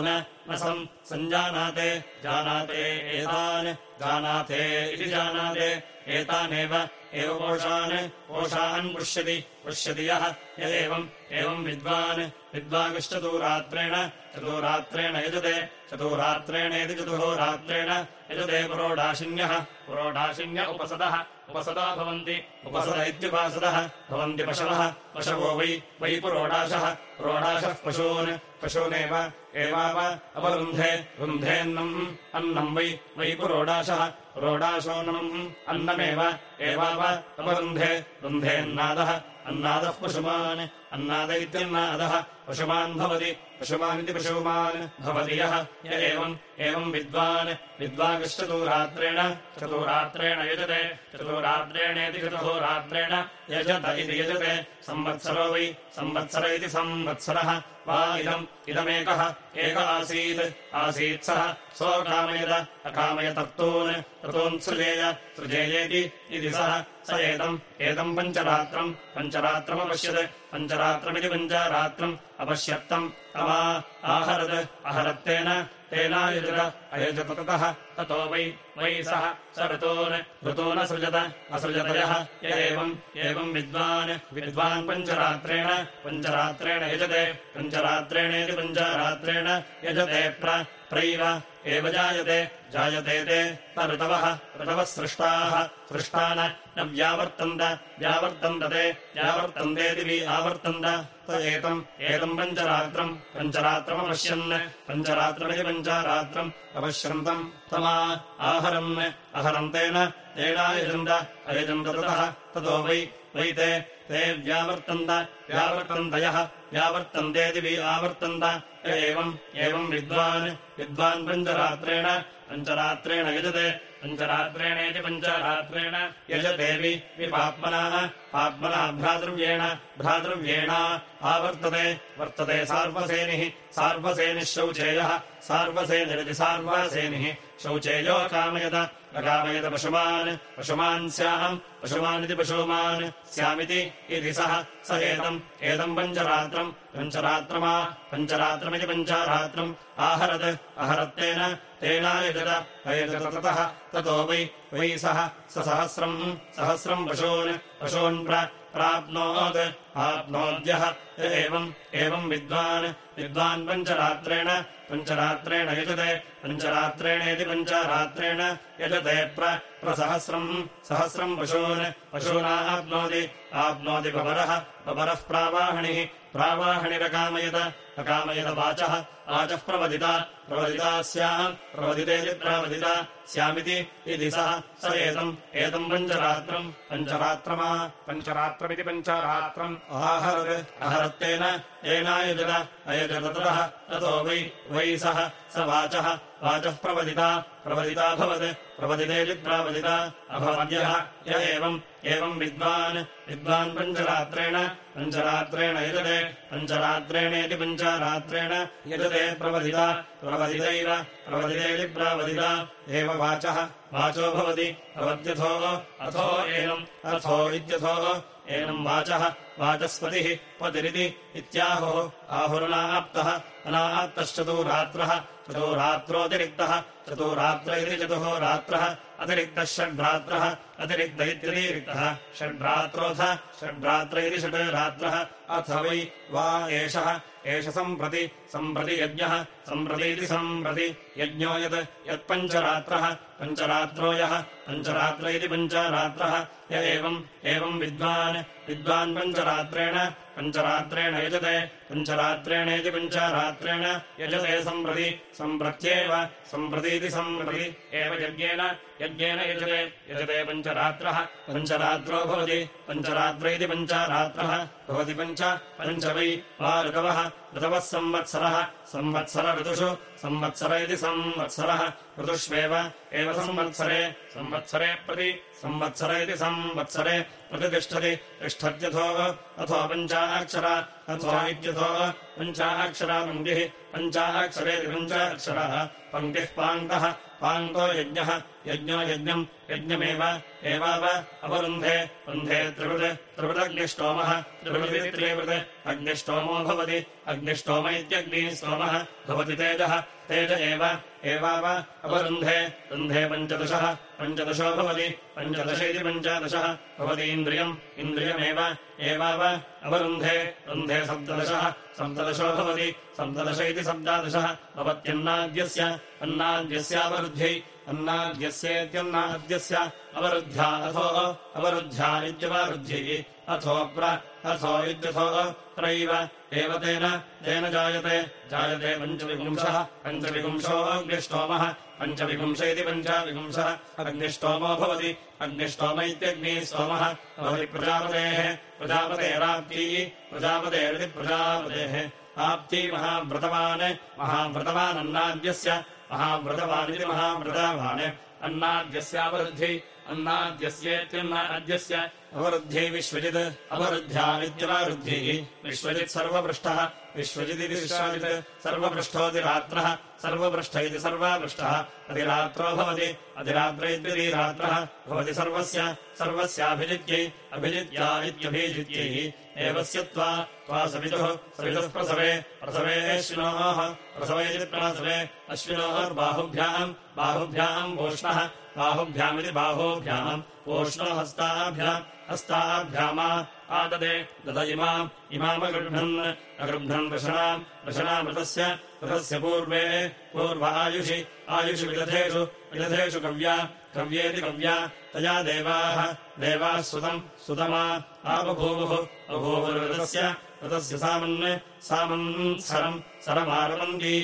सञ्जानाते जानाते एतान्। जानाते इति जानाते एतानेव एव पोषान्। पोषान् पृष्यति पृष्यति यः यदेवम् एवम् विद्वान्। विद्वांश्चतुरात्रेण चतुरात्रेण यजते चतुरात्रेणेति चतुहोरात्रेण यजते पुरोडाशिन्यः। पुरोडाशिन्य उपसदः उपसदा भवन्ति। उपसद इत्युपासदः भवन्ति पशवः। पशवो वै। वै पुरोडाशः। पुरोडाशः पशून्। पशूनेव एवाव अपरुन्धे रुन्धेऽन्नम् अन्नम् वै। वै पुरोडाशः। पुरोडाशोऽन्नम् अन्नमेव। एवाव अपरुन्धे रुन्धेऽन्नादः अन्नादः पशुमान् अन्नाद इत्यन्नादः पशुमान् भवति पशुमानिति पशुमान् भवति यः य एवम् एवम् विद्वान्। विद्वांश्चतुरात्रेण चतुरात्रेण यजते चतुरात्रेणेति चतुहोरात्रेण यजत इति यजते। संवत्सरो वै संवत्सर इति संवत्सरः। वा इदम् इदमेकः एक आसीत्। आसीत् सः सोऽकामयत अकामयतर्तून् ततोन् सृजेय सृजेयेति इति सः। स एतम् एतम् पञ्चरात्रम् पञ्चरात्रमपश्यत् पञ्चरात्रमिति पञ्चरात्रम् अपश्यत्तम् तमा आहरत् अहरत्तेन तेनायुजत अयजत ततः ततो वै वै सः स ऋतून् ऋतूनसृजत असृजतयः एवम् एवम् विद्वान् विद्वान् पञ्चरात्रेण पञ्चरात्रेण यजते पञ्चरात्रेणेति पञ्चरात्रेण यजते प्रैव एव जायते जायते ते न ऋतवः ऋतवः सृष्टाः। सृष्टा न व्यावर्तन्त व्यावर्तन्त ते व्यावर्तन्तेति आवर्तन्त। त एतम् एतम् पञ्चरात्रम् पञ्चरात्रमपश्यन् पञ्चरात्रमिति पञ्चरात्रम् अपश्यन्तम् तमा आहरन् अहरन्तेन तेनायजन्त अयजन्त ततः ततो वै वै ते ते व्यावर्तन्त व्यावर्तन्तयः व्यावर्तन्तेति वि आवर्तन्त एवम् एवम् विद्वान् विद्वान् पञ्चरात्रेण पञ्चरात्रेण यजते, पञ्चरात्रेणेति पञ्चरात्रेण यजतेऽपि विपाप्मनाः, पाप्मना भ्रातृव्येण, भ्रातृव्येणा आवर्तते, वर्तते सार्वसेनिः सार्वसेनिः शौचेयः सार्वसेनिरिति सार्वसेनिः। शौचेयो कामयत अकामयत पशुमान् पशुमान् स्याम् पशुमानिति पशुमान् स्यामिति इति सः स एतम् एतम् पञ्चरात्रम् पञ्चरात्रमा पञ्चरात्रमिति पञ्चरात्रम् आहरत् अहरत्तेन तेनायजत अयजत ततः ततो वै वै सः स सहस्रम् सहस्रम् पशून् पशून् प्राप्नोत् आप्नोद्यः एवम् एवम् विद्वान् विद्वान् पञ्चरात्रेण पञ्चरात्रेण यजते पञ्चरात्रेणेति पञ्चरात्रेण यजते प्रसहस्रम् सहस्रम् पशून् पशूनाप्नोति आप्नोति बबरः बबरः प्रावाहणिः प्रावाहणिरकामयत अकामयत वाचः वाचः प्रवदिता प्रवदिता स्याम् प्रवदितेति प्रावदिता स्यामिति इति सः स एतम् एतम् पञ्चरात्रम् पञ्चरात्रमा पञ्चरात्रमिति पञ्चरात्रम्। आहरत् अहरत्तेन येनायुजत अयजत ततः वै वै सः स वाचः वाचः प्रवदिता प्रवदिताभवत् प्रवदितेति प्रावदिता अभवद्यः य एवम् एवम् विद्वान् विद्वान् पञ्चरात्रेण पञ्चरात्रेण यजते पञ्चरात्रेणेति पञ्चरात्रेण यजते प्रवदिता प्रवदितैव प्रवदितेति प्रावदिता एव वाचः वाचो भवति भवत्यथो अथो एनम् अथो इत्यथो एनम् वाचः वाचस्पतिः पतिरिति इत्याहुः आहुरनाप्तः अनाप्तश्चतुरात्रः चतुरात्रोऽतिरिक्तः चतुरात्र इति चतुः रात्रः अतिरिक्तः षड्रात्रः अतिरिक्त इत्यतिरिक्तः षड्रात्रोऽथ षड्रात्र इति षड् रात्रः अथ वै वा एषः एष सम्प्रति सम्प्रति यज्ञः सम्प्रतीति सम्प्रति यज्ञो यत् यत्पञ्चरात्रः पञ्चरात्रो यः पञ्चरात्र इति पञ्चरात्रः य एवम् एवम् विद्वान् विद्वान् पञ्चरात्रेण पञ्चरात्रेण यजते पञ्चरात्रेणेति पञ्चरात्रेण यजते सम्प्रति सम्प्रत्येव सम्प्रतीति सम्प्रति एव यज्ञेन यज्ञेन यजते यजते पञ्चरात्रः पञ्चरात्रो भवति पञ्चरात्र इति पञ्चरात्रः भवति पञ्च पञ्च वै वा ऋतवः ऋतवः संवत्सरः संवत्सर ऋतुषु संवत्सर इति संवत्सरः ऋतुष्वेव एव संवत्सरे संवत्सरे प्रति संवत्सर इति संवत्सरे प्रतितिष्ठति तिष्ठत्यथो अथो पञ्चाक्षर अथो इत्यथो पञ्चाक्षरा पङ्क्तिः पञ्चाक्षरेति पञ्चाक्षरः पङ्क्तिः पाङ्क्तः पाङ्क्तो यज्ञः यज्ञो यज्ञम् यज्ञमेव एवाव अवरुन्धे वृन्धे त्रिवृत् त्रिवृदग्निष्टोमः त्रिवृदिति त्रिवृत् अग्निष्टोमो भवति अग्निष्टोम इत्यग्निः स्तोमः भवति तेजः तेज एव एवाव अपरुन्धे रुन्धे पञ्चदशः पञ्चदशो भवति पञ्चदश इति पञ्चदशः भवति इन्द्रियम् इन्द्रियमेव एवाव अवरुन्धे रुन्धे सप्तदशः सप्तदशो भवति सप्तदश इति सप्तादशः भवत्यन्नाद्यस्य अन्नाद्यस्यावरुद्ध्यै अन्नाद्यस्येत्यन्नाद्यस्य अवरुद्ध्या अथो अवरुद्ध्या इत्यवरुद्ध्यै अथो प्र अथो इत्यथो त्रैव एव तेन तेन जायते जायते पञ्चविपुंसः पञ्चविपुंसो अग्निष्टोमः पञ्चविपुंश इति पञ्चविपुंसः अग्निष्टोमो भवति अग्निष्टोम इत्यग्निः स्तोमः भवति प्रजापतेः प्रजापतेराप्ती प्रजापतेरिति प्रजापतेः आप्ती महाव्रतवान् महाव्रतवानन्नाद्यस्य महाव्रतवानिति महाव्रतवान् अन्नाद्यस्यावरुद्धि अन्नाद्यस्येत्यन्नाद्यस्य अवरुद्ध्यै विश्वजित् अवरुद्ध्यानित्यवरुद्धिः विश्वजित् सर्वपृष्ठः, विश्वजिदिति विश्वजित् सर्वपृष्ठोऽतिरात्रः सर्वपृष्ठ इति सर्वपृष्ठः, अधिरात्रो भवति अधिरात्र इत्यधिरात्रः भवति सर्वस्य, सर्वस्याभिजित्यै अभिजित्या इत्यभिजित्यै एवस्य त्वा त्वा सवितुः सवितुः प्रसवे प्रसव इति प्रसवे अश्विनोर्बाहुभ्याम् बाहुभ्याम् वोष्णः बाहुभ्यामिति बाहोभ्याम् वोष्णो हस्ताभ्याम् हस्ताभ्यामा आददे दद इमाम् इमामगृह्णन् अगृह्णन् वृषणाम् वृषणामृतस्य ऋतस्य पूर्वे पूर्वायुषि आयुषि विदधेषु विदधेषु कव्या कव्येति कव्या तया देवाः देवाः सुतम् सुतमा आपभूवुः अभूवुर्ऋतस्य ऋतस्य सामन् सामन्सरम् सरमारपन्ती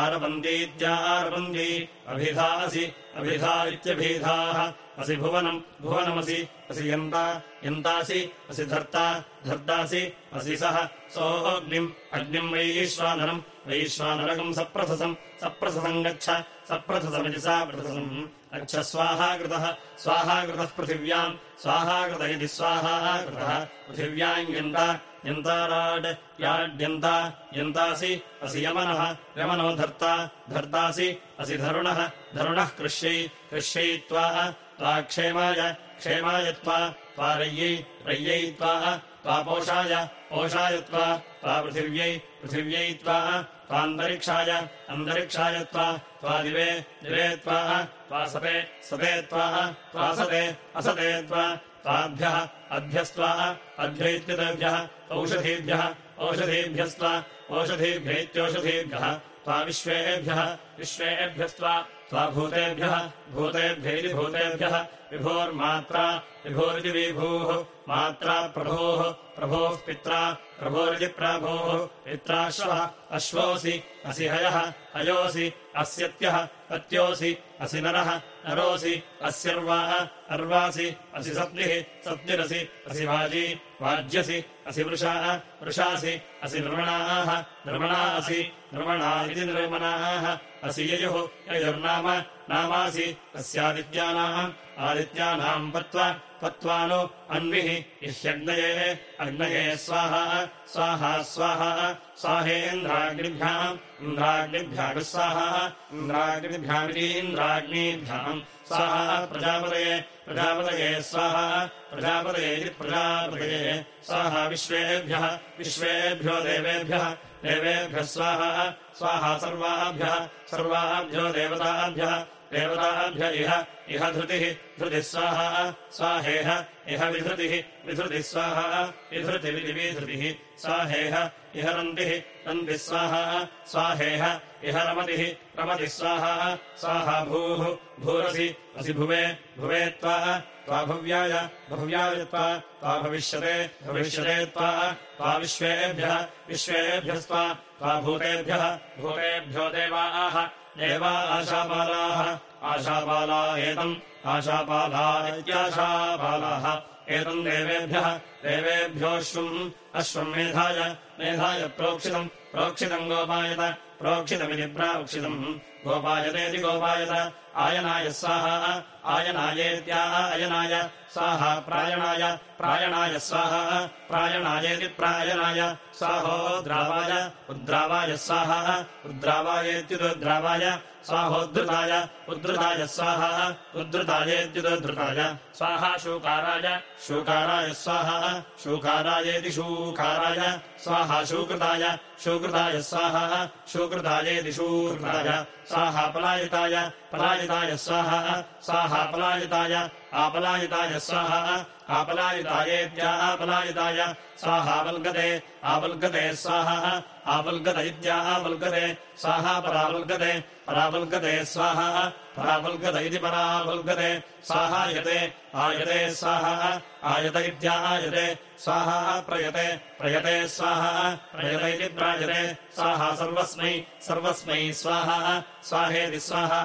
आरपन्तीत्यारपन्ती अभिधासि अभिधा इत्यभिधाः असि भुवनम् भुवनमसि असि यन्ता यन्तासि असि धर्ता धर्तासि असि सः सोऽग्निम् अग्निम् वैश्वानरम् वैश्वानरकम् सप्रथसम् सप्रथसम् गच्छ सप्रथसमिति सा प्रथसम् गच्छ स्वाहाकृतः स्वाहाकृतः पृथिव्याम् स्वाहाकृत इति स्वाहाकृतः पृथिव्याम् यन्ता यन्ताराड् याड्यन्ता यन्तासि असि यमनः यमनो धर्ता धर्तासि असि धरुणः धरुणः कृष्यै कृष्यै त्वा त्वा क्षेमाय क्षेमाय त्वा त्वा रय्यै रय्यै त्वा त्वापोषाय पोषाय त्वा त्वा पृथिव्यै पृथिव्यै त्वा त्वान्तरिक्षाय अन्तरिक्षाय त्वा त्वा दिवे दिवे त्वा त्वा सते सते त्वा त्वा सते असते त्वा, त्वाभ्यः अभ्यस्त्वा अभ्यैत्यतेभ्यः औषधीभ्यः ओषधीभ्यस्त्वा ओषधीभ्यैत्योषधीभ्यः त्वा विश्वेभ्यः, विश्वेभ्यस्त्वा, त्वा भूतेभ्यः, भूतेभ्यैति भूतेभ्यः, विभोर्मात्रा, विभोरिति विभूः, मात्रा प्रभोः प्रभोः पित्रा, प्रभोरिति प्रभोः पित्राश्वः अश्वोऽसि, असि हयः हयोऽसि अस्यत्यः, अत्योऽसि असि नरः नरोऽसि अस्यर्वाः अर्वासि, असि सप्तिः, सप्तिरसि, असि वाजी, वाज्यसि, असि वृषाः, वृषासि, असि निर्मणाः, निर्मणा असि निर्मणा इति नृमणाः असि ययुः ययुर्नाम नामासि अस्यादित्यानाम् आदित्यानाम् पत्वा पत्वानु अन्विः इह्यग्नये अग्नये स्वाहा स्वाहा स्वाहा स्वाहेन्द्राग्निभ्याम् इन्द्राग्निभ्याः स्वाहा इन्द्राग्निभ्यामितीन्द्राग्नीभ्याम् स्वाहा प्रजापतये प्रजापतये स्वाहा प्रजापतये प्रजापतये स्वाहा विश्वेभ्यः विश्वेभ्यो देवेभ्यः देवेभ्यः स्वाहा स्वाहा सर्वाभ्यः सर्वाभ्यो देवताभ्यः देवताभ्य इह इह धृतिः धृतिः स्वाहा, स्वाहेह, इह विधृतिः विधृतिः स्वाहा विधृतिविधिविधृतिः स्वाहेह, इह रन्तिः रन्तिः स्वाहा, स्वाहेह, इह रमतिः रमतिः स्वाहा स्वाहा भूः, भूरसि असि भुवे भुवे त्वा त्वा भव्याय भव्याय त्वा त्वा भविष्यते भविष्यते त्वा त्वा विश्वेभ्यः, विश्वेभ्यस्त्वा, त्वा भूतेभ्यः, भूतेभ्यो देवाः देवा आशापालाः आशापाला एतम् आशापाला इत्याशापालाः एतम् देवेभ्यः देवेभ्योऽश्वम् अश्वम् मेधाय मेधाय प्रोक्षितम् प्रोक्षितम् गोपायत प्रोक्षितमिति प्राक्षितम् गोपायतेति गोपायत आयनाय स्वाहा आयनायेत्या अयनाय स्वाहा प्रायणाय प्रायणाय स्वाहा प्रायणायेति प्रायणाय स्वाहोद्रावाय उद्रावाय स्वाहा उद्रावायेत्युद्रावाय स्वाहोद्धृताय उद्धृताय स्वाहा उद्धृतायेत्युदधृताय स्वाहा शूकाराय शूकाराय स्वाहा शूकारायेति शूकाराय स्वाहा शूकृताय शूकृताय स्वाहा शूकृतायेति शूकृताय स्वाहा पलायिताय पलायिताय स्वाहा स्वाहा पलायिताय आपलायिताय स्वाहा आपलायितायेत्या आपलायिताय स्वाहावल्गते आवल्गते स्वाहा आवल्गत इत्या आवल्गते स्वाहा परावल्गते परावल्गते स्वाहा परावल्गत इति परावल्गते स्वाहायते आयते स्वाहा आयत इत्यायते स्वाहा प्रयते प्रयते स्वाहा प्रयत इति प्रायते स्वाहा सर्वस्मै सर्वस्मै स्वाहा स्वाहेति स्वाहा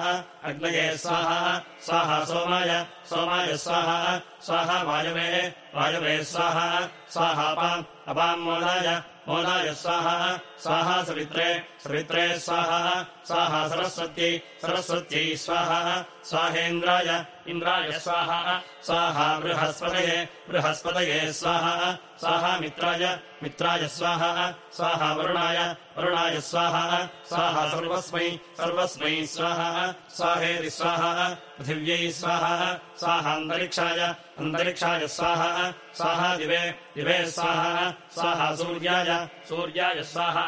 अग्नये स्वाहा स्वाहा सोमाय सोमाय स्वाहा स्वाहा वायवे वायवे स्वाहा स्वाहापाम् अपाम् मोदाय मोदाय स्वाहा स्वाहा सवित्रे सवित्रे स्वाहा स्वाहा सरस्वत्यै सरस्वत्यै स्वाहा स्वाहेन्द्राय, इन्द्राय स्वाहा स्वाहा बृहस्पतये बृहस्पतये स्वाहा स्वाहा मित्राय मित्राय स्वाहा स्वाहा वरुणाय वरुणाय स्वाहा स्वाहा सर्वस्मै सर्वस्मै स्वाहा, स्वाहेति स्वाहा, पृथिव्यै स्वाहा स्वाहान्तरिक्षाय अन्तरिक्षाय स्वाहा स्वाहा दिवे दिवे स्वाहा स्वाहा सूर्याय सूर्याय स्वाहा।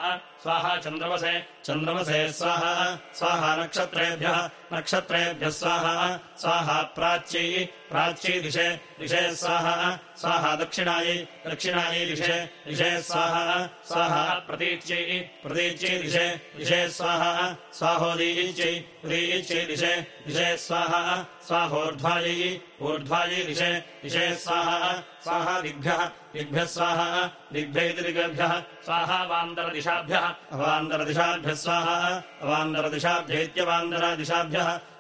स्वाहा चन्द्रमसे चन्द्रमसे स्वाहा स्वाहा नक्षत्रेभ्यः नक्षत्रेभ्यः स्वाहा स्वाहा प्राच्यै प्राच्यै दिशे दिशे स्वाहा स्वाहा दक्षिणायै दक्षिणायै दिशे दिशे स्वाहा स्वाहा प्रतीच्यै प्रतीच्यै दिशे दिशे स्वाहा, स्वाहोदीच्यै उदीच्यै दिशे दिशे स्वाहा, स्वाहोर्ध्वायै, ऊर्ध्वायै दिशे दिशे स्वाहा स्वाहा दिग्भ्यः दिग्भ्यः स्वाहा दिग्भ्यैति दिग्भ्यः स्वाहा वान्तरदिशाभ्यः अवान्तरदिशाभ्यः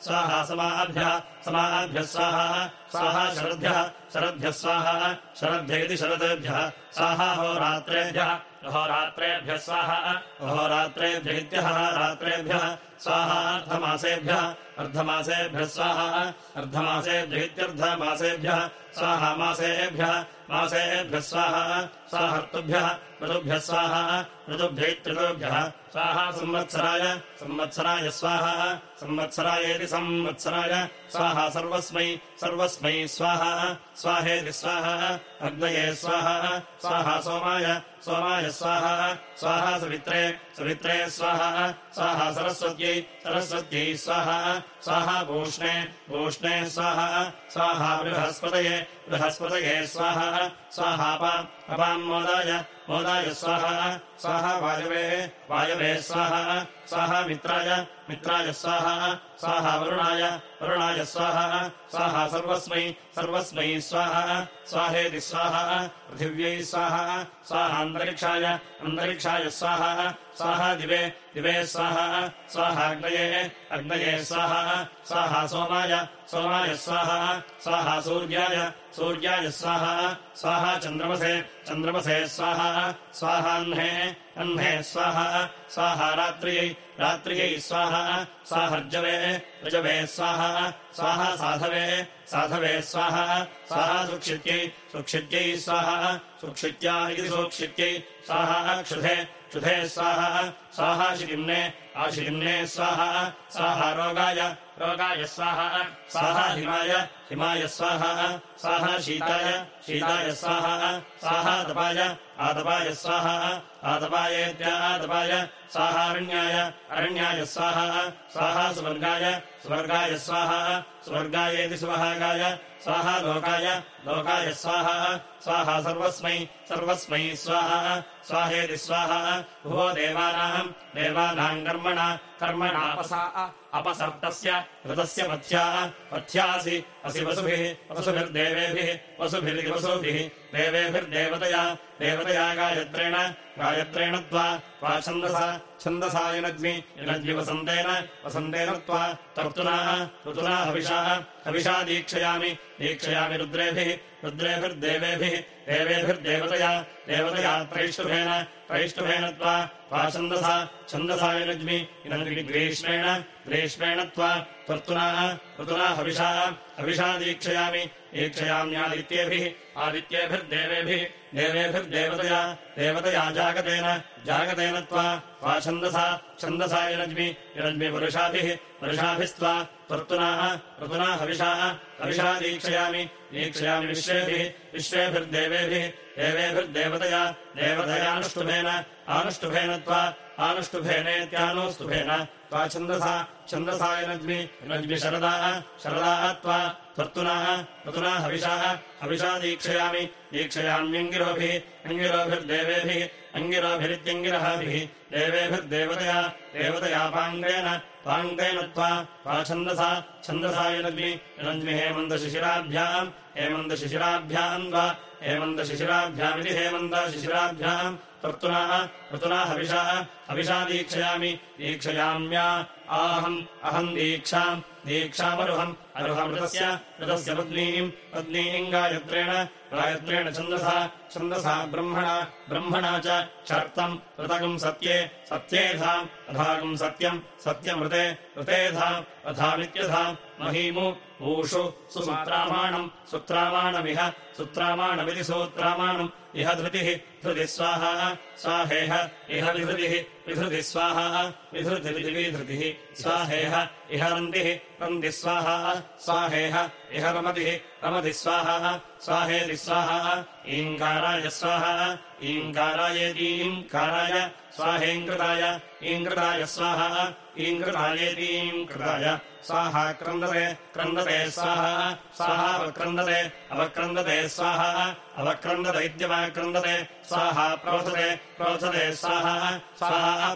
स्वाहा समाभ्यः समाभ्यः स्वाहा स्वाहा शरद्भ्यः शरद्भ्यः स्वाहा शरद्भ्य इति शरद्भ्यः स्वाहा होरात्रेभ्यः अहोरात्रेभ्यः स्वाहा। अहोरात्रेभ्य इत्यः रात्रेभ्यः स्वाहा। अर्धमासेभ्यः अर्धमासेभ्यः स्वाहा। अर्धमासेभ्य इत्यर्धमासेभ्यः स्वाहा। मासेभ्यः मासेभ्यः स्वाहा। स्वाहर्तुभ्यः, ऋतुभ्यः स्वाहा। ऋतुभ्यैत्रितुभ्यः स्वाहा। संवत्सराय संवत्सराय स्वाहा। संवत्सरायेति संवत्सराय स्वाहा। सर्वस्मै सर्वस्मै स्वाहा। स्वाहेति स्वाहा। अग्नये स्वाहा। स्वाहा सोमाय स्वाहा स्वाहा सवित्रे सवित्रे स्वाहा स्वाहा सरस्वत्यै सरस्वत्यै स्वाहा स्वाहा भूष्णे भूष्णे स्वाहा स्वाहा बृहस्पतये बृहस्पतये स्वाहा स्वाहापाम् अपाम् मोदाय मोदाय स्वाहा स्वाहा वायवे वायवे स्वाहा मित्राय मित्राय स्वाहा स्वाहा वरुणाय वरुणाय स्वाहा स्वाहा सर्वस्मै सर्वस्मै स्वाहा स्वाहेति स्वाहा पृथिव्यै स्वाहा स्वाहान्तरिक्षाय अन्तरिक्षाय स्वाहा स्वाहा दिवे दिवे स्वाहा स्वाहाग्नये अग्नये स्वाहा स्वाहा सोमाय सोमाय स्वाहा स्वाहा सूर्याय सूर्याय स्वाहा स्वाहा चन्द्रमसे चन्द्रमसे स्वाहा स्वाहाह्ने अह्ने स्वाहा स्वाहा रात्र्यै रात्र्यै स्वाहा स्वाहर्जवे ऋजवे स्वाहा स्वाहा साधवे साधवे स्वाहा स्वाहा सुक्षित्यै सुक्षित्यै स्वाहा, सुक्षित्या इति सुक्षित्यै, स्वाहा क्षुधे क्षुधे स्वाहा स्वाहा शिरिम्ने आशिरिम्ने स्वाहा स्वाहा रोगाय रोगाय स्वाहा स्वाहा हिमाय हिमाय स्वाहा स्वाहा शीताय शीताय स्वाहा स्वाहा तपाय आतपाय स्वाहा आतपायेत्यातपाय स्वाहारण्याय अरण्याय स्वाहा स्वाहा सुवर्गाय स्वर्गाय स्वाहा स्वर्गायेति स्वाहा लोकाय लोकाय स्वाहा स्वाहा सर्वस्मै सर्वस्मै स्वाहा। स्वाहेति स्वाहा। भुवो देवानाम् देवानाम् कर्मणा अपसर्तस्य ऋतस्य पथ्या पथ्यासि असि वसुभिः वसुभिर्देवेभिः वसुभिरिति वसुभिः देवेभिर्देवतया देवतया गायत्रेण गायत्रेण त्वा त्वा छन्दसा छन्दसा युनज्मि युनज्मि वसन्तेन वसन्तेन त्वा, तर्तुना, ऋतुना हविषा हविषा दीक्षयामि। दीक्षयामि रुद्रेभिः, रुद्रेभिर्देवेभिः, देवेभिर्देवतया, देवतया त्रैष्टुभेन त्रैष्टुभेन त्वा त्वा छन्दसा छन्दसा युनज्मि युनज्मि ग्रीष्मेण ग्रीष्मेण त्वा त्वर्तुना ऋतुना हविषा हविषा दीक्षयामि। दीक्षयाम्यादित्येभिः, आदित्येभिर्देवेभिः देवेभिर्देवतया देवतया जागतेन जागतेन त्वा त्वा छन्दसा छन्दसा युनज्मि युनज्मि पुरुषाभिः पुरुषाभिस्त्वा त्वर्तुना ऋतुना हविषा हविषा दीक्षयामि दीक्षयामि विश्वेभिः विश्वेभिर्देवेभिः देवेभिर्देवतया देवतयानुष्टुभेन आनुष्टुभेन त्वा आनुष्टुभेनेत्यानुस्तुभेन त्वा छन्दसा युनज्मि शरदा शरदा त्वा त्वर्तुना ऋतुना हविषाः हविषा दीक्षयामि दीक्षयाम्यङ्गिरोभिः अङ्गिरोभिर्देवेभिः अङ्गिरोभिरित्यङ्गिरहाभिः देवेभिर्देवतया देवतया पाङ्गेन पाङ्गेन त्वा त्वा छन्दसा छन्दसा युनज्मि हेमन्तशिशिराभ्याम् हेमन्तशिशिराभ्याम् वा हेमन्तशिशिराभ्यामिति हेमन्तशिशिराभ्याम् ऋतुना हविषा हविषा दीक्षयामि दीक्षयाम्या। आहम् अहम् दीक्षाम् दीक्षामरुहम् अरुहमृतस्य ऋतस्य पत्नीम् पत्नीम् गायत्रेण गायत्रेण छन्दसा छन्दसा ब्रह्मणा ब्रह्मणा च शर्तम् ऋतकम् सत्ये सत्येधाम् अधाकम् सत्यम् सत्यमृते ऋतेधाम् अधामित्यधाम्, महीमु ऊषु सुसूत्रामाणम्, सुत्रामाणमिह, सुत्रामाणमिति सूत्रामाणम्, इह धृतिः धृतिः स्वाहा, स्वाहेह, इह विधृतिः विधृतिः स्वाहा विधृतिरिति विधृतिः, स्वाहेह, इह रन्तिः रन्तिः स्वाहा, स्वाहेह, इह रमतिः रमतिः स्वाहा, स्वाहेति स्वाहा, ईङ्काराय स्वाहा ईङ्कारायेतीङ्काराय स्वाहेङ्कृताय ईङ्कृताय स्वाहा ईङ्कृतायेतीङ्कृताय स्वाहा क्रन्दते क्रन्दते स्वाहा। स्वाहा अवक्रन्दते स्वाहा। अवक्रन्दत इत्यवक्रन्दते स्वाहा प्रोथते प्रोथते स्वाहा। स्वाहा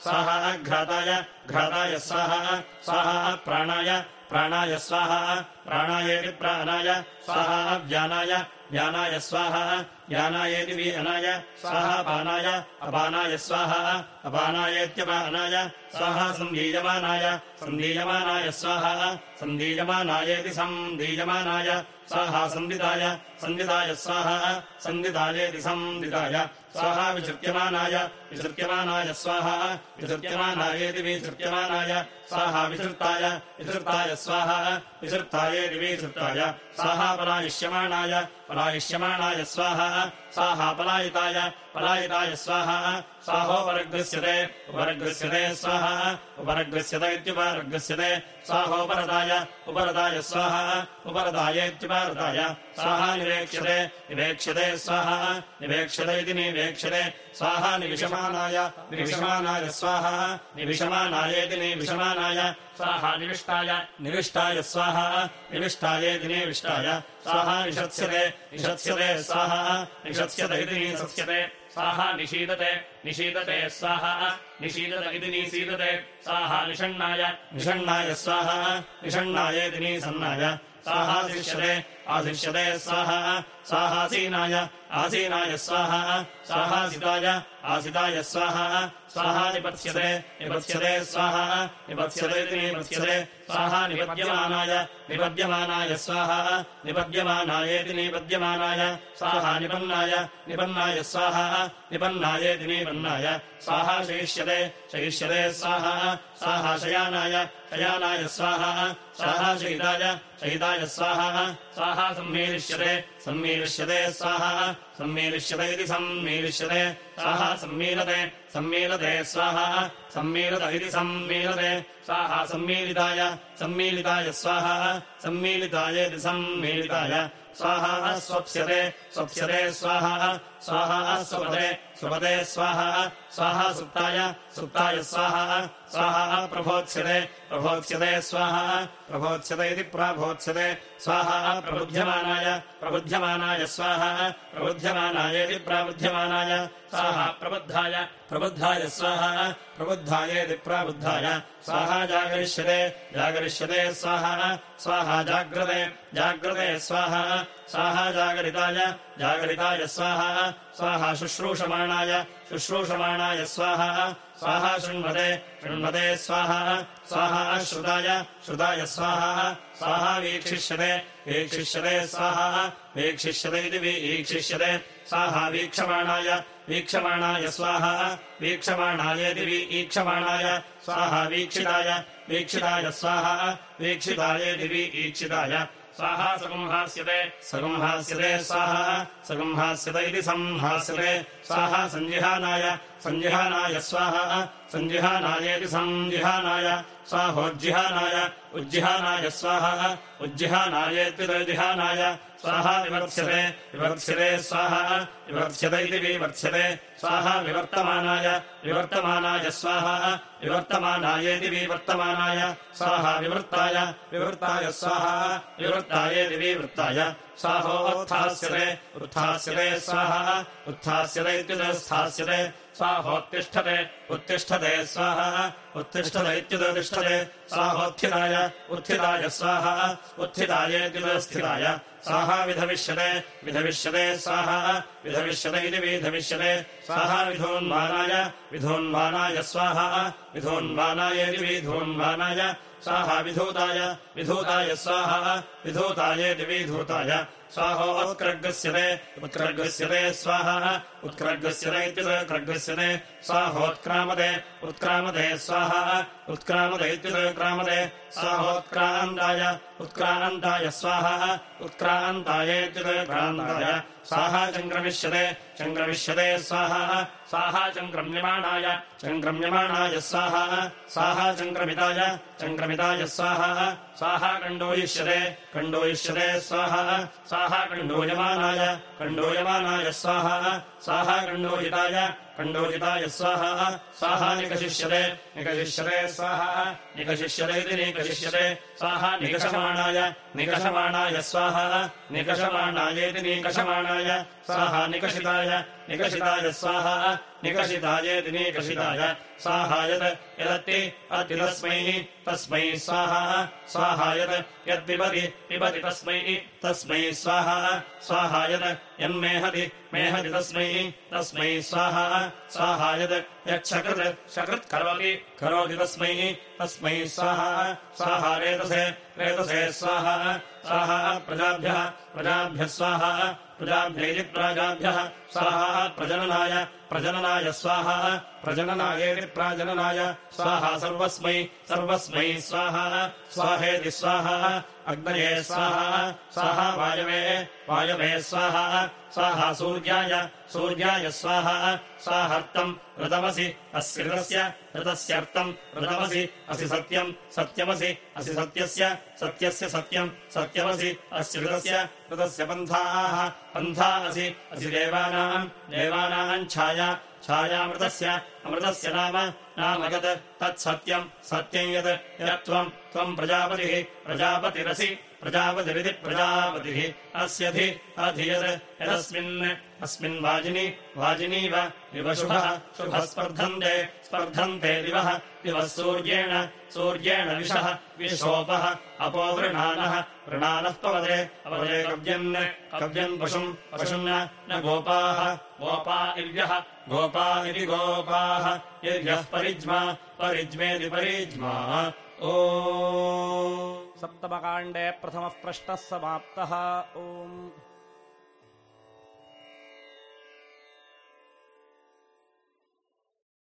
स्वाहा। घ्राताय घ्राताय स्वाहा। स्वाहा प्राणाय प्राणाय स्वाहा प्राणायेति प्राणाय स्वाहा व्यानाय व्यानाय स्वाहा यानायेति वीहनाय स्वाहा पानाय अपानाय स्वाहा अपानायेत्यपानाय स्वाहा सन्धीयमानाय सन्धीयमानाय स्वाहा सन्धीयमानायेति सन्धीयमानाय स्वाहा सन्दिताय सन्दिताय स्वाहा सन्दितायेति सन्दिताय स्वाहा विसृत्यमानाय विसृत्यमानाय स्वाहा विसृत्यमानायेति विसृत्यमानाय स्वाहा विसृताय विसृताय स्वाहा विसृताय स्वाहा पलायिष्यमाणाय पलायिष्यमाणाय स्वाहा। स्वाहा पलायिताय स्वाहा। स्वाहोपरग्रस्यते उपरग्रस्यते स्वाहा। उपरग्रस्यत इत्युपरग्रस्यते। स्वाहोपरताय उपरताय स्वाहा। उपरतायेत्युपरताय स्वाहा निवेक्ष्यते निवेक्ष्यते स्वाहा। निवेक्ष्यते इति निवेक्ष्यते स्वाहा निविषमानाय निविषमानाय स्वाहा निविषमानायेति निविषमानाय स्वाहा निविष्टाय निविष्टाय स्वाहा निविष्टायेति निविष्टाय स्वाहा निषत्स्यते निषत्स्यते स्वाहा, निषत्स्यत इति निसत्स्यते स्वाहा निषीदते निषीदते स्वाहा, निषीदत इति निषीदते स्वाहा निषण्णाय निषण्णाय स्वाहा निषण्णायेति निसन्नाय साहाशिष्यते आशिष्यते स्वाहा स्वाहासीनाय आसीनाय स्वाहा स्वाहासिताय आसिताय स्वाहा स्वाहा निपत्स्यते निपत्स्यते स्वाहा निपत्स्यते निपत्स्यते स्वाहा निपद्यमानाय निपद्यमानाय स्वाहा निपद्यमानायेति निपद्यमानाय स्वाहा निपन्नाय निपन्नाय स्वाहा निपन्नायेति निपन्नाय स्वाहा शयिष्यते शयिष्यते स्वाहा स्वाहा शयानाय शयानाय स्वाहा स्वाहा शयिताय शयिताय स्वाहा स्वाहा सम्मीलिष्यते सम्मीलिष्यते स्वाहा, सम्मीलिष्यते इति सम्मीलिष्यते। स्वाहा सम्मीलते सम्मीलते स्वाहा सम्मीलत इति सम्मीलते। स्वाहा सम्मीलिताय सम्मीलिताय स्वाहा सम्मीलिताय इति सम्मीलिताय। स्वाहा स्वप्स्यते स्वप्स्यते स्वाहा स्वाहा स्वपदे स्वपदे स्वाहा स्वाहा सुप्ताय सुप्ताय स्वाहा स्वाहा प्रभोत्स्यते प्रभोत्स्यते स्वाहा प्रभोत्स्यते इति प्राभोत्स्यते स्वाहा प्रबुध्यमानाय प्रबुध्यमानाय स्वाहा प्रबुध्यमानाय इति प्राबुध्यमानाय स्वाहा प्रबुद्धाय प्रबुद्धाय स्वाहा प्रबुद्धायेति प्राबुद्धाय स्वाहा जागरिष्यते जागरिष्यते स्वाहा स्वाहा जाग्रते जाग्रते स्वाहा स्वाहा जागरिताय जागरिताय स्वाहा स्वाहा शुश्रूषमाणाय शुश्रूषमाणाय स्वाहा स्वाहा शृण्वते शृण्वते स्वाहा स्वाहा श्रुताय श्रुताय स्वाहा स्वाहा वीक्षिष्यते वीक्षिष्यते स्वाहा वीक्षिष्यते इति वीक्षिष्यते स्वाहा वीक्षमाणाय वीक्षमाणाय स्वाहा वीक्षमाणाय स्वाहा वीक्षिताय वीक्षिताय स्वाहा वीक्षिताय स्वाहा सगुंहास्यते सगुंहास्यते स्वाहा। सगुंहास्यत इति संहास्यते स्वाहा सञ्जिहानाय सञ्जिहानाय स्वाहा। सञ्जिहानायेति सञ्जिहानाय स्वाहोज्जिहानाय उज्जिहानाय स्वाहा। उज्जिहानायेत्युजिहानाय स्वाहा विवर्त्स्यते विवर्त्स्यते स्वाहा विवर्त्स्यत इति विवर्त्स्यते स्वाहा विवर्तमानाय विवर्तमानाय स्वाहा विवर्तमानायेति विवर्तमानाय स्वाहा विवृत्ताय विवृत्ताय स्वाहा विवृत्तायेति विवृत्ताय स्वाहोत्थास्यते उत्थास्यते स्वाहा उत्थास्यते इत्युदस्थास्यते स्वाहोत्तिष्ठते उत्तिष्ठते स्वाहा उत्तिष्ठत इत्युदतिष्ठते स्वाहोत्थिताय उत्थिताय स्वाहा उत्थितायेत्युदस्थिताय स्वाहा विधविष्यते विधविष्यते स्वाहा विधविष्यते इति विधविष्यते। स्वाहा विधोन्मानाय विधोन्मानाय स्वाहा विधोन्मानाय स्वाहा विधूताय विधूताय स्वाहा विधूतायेति विधूताय स्वाहोत्क्रग्स्यते उत्क्रग्स्यते स्वाहा उत्क्रग्स्यते इत्युत्क्रग्स्यते स्वाहोत्क्रामते उत्क्रामते स्वाहा उत्क्रामते इत्युत्क्रामते स्वाहोत्क्रान्ताय उत्क्रान्ताय स्वाहा उत्क्रान्तायेत्युत्क्रान्ताय स्वाहा चङ्क्रमिष्यते चङ्क्रमिष्यते स्वाहा स्वाहा चङ्क्रम्यमाणाय चङ्क्रम्यमाणाय स्वाहा स्वाहा चङ्क्रमिताय चङ्क्रमिताय स्वाहा स्वाहा कण्डोयिष्यते कण्डोयिष्यते स्वाहा स्वाहा कण्डोयमानाय कण्डोयमानाय स्वाहा कण्डोयिताय कण्डोजिताय स्वाहा स्वाहा निकशिष्यते निकशिष्यते स्वाहा निकशिष्यते इति निकशिष्यते स्वाहा निकषमाणाय निकषमाणाय स्वाहा निकषमाणायेति निकषमाणाय स्वाहा निकषिताय निकषिताय स्वाहा निकषितायेति निकषिताय स्वाहा यत् यदत्ति अति तस्मै स्वाहा स्वाहा यत् यत्पिबति पिबति तस्मै तस्मै स्वाहा स्वाहा यत् यन्मेहति मेहति तस्मै तस्मै स्वाहा स्वाहा यत् यच्छकृत् शकृत् करोति करोति तस्मै तस्मै स्वाहा स्वाहा रेतसे रेतसे स्वाहा स्वाहा प्रजाभ्यः प्रजाभ्यः स्वाहा प्रजाभ्यैति प्राजाभ्यः स्वाहा प्रजननाय प्रजननाय स्वाहा प्रजननायेति प्राजननाय। स्वाहा सर्वस्मै सर्वस्मै स्वाहा। स्वाहेति स्वाहा अग्नये स्वाहा स्वाहा वायवे वायवे स्वाहा स्वाहा सूर्याय सूर्याय स्वाहा स्वाहर्तम् ऋतमसि अस्य ऋतस्य ऋतस्यर्थम् ऋतमसि असि सत्यम् सत्यमसि असि सत्यस्य सत्यस्य सत्यम् सत्यमसि अस्य ऋतस्य ऋतस्य पन्थाः पन्था असि असि देवानाम् देवानाम् छाया छायामृतस्य अमृतस्य नाम नाम यत् तत्सत्यम् सत्यम् यत् यत् त्वम् प्रजापतिः प्रजापतिरसि प्रजापतिरिति प्रजापतिः अस्यधि अधि यत् यदस्मिन् अस्मिन् वाजिनि वाजिनीव इव शुभः शुभः स्पर्धन्ते स्पर्धन्ते दिवः दिवः सूर्येण सूर्येण विशः विशोपः अपो वृणानः पवदे कव्यन् कव्यन् पशुम् पशुम् न गोपाः। गोपा इर्यः गोपा इति गोपाः। परिज्मा परिज्मेति परिज्मा। ओ। सप्तमकाण्डे प्रथमः प्रश्नः समाप्तः। ओम्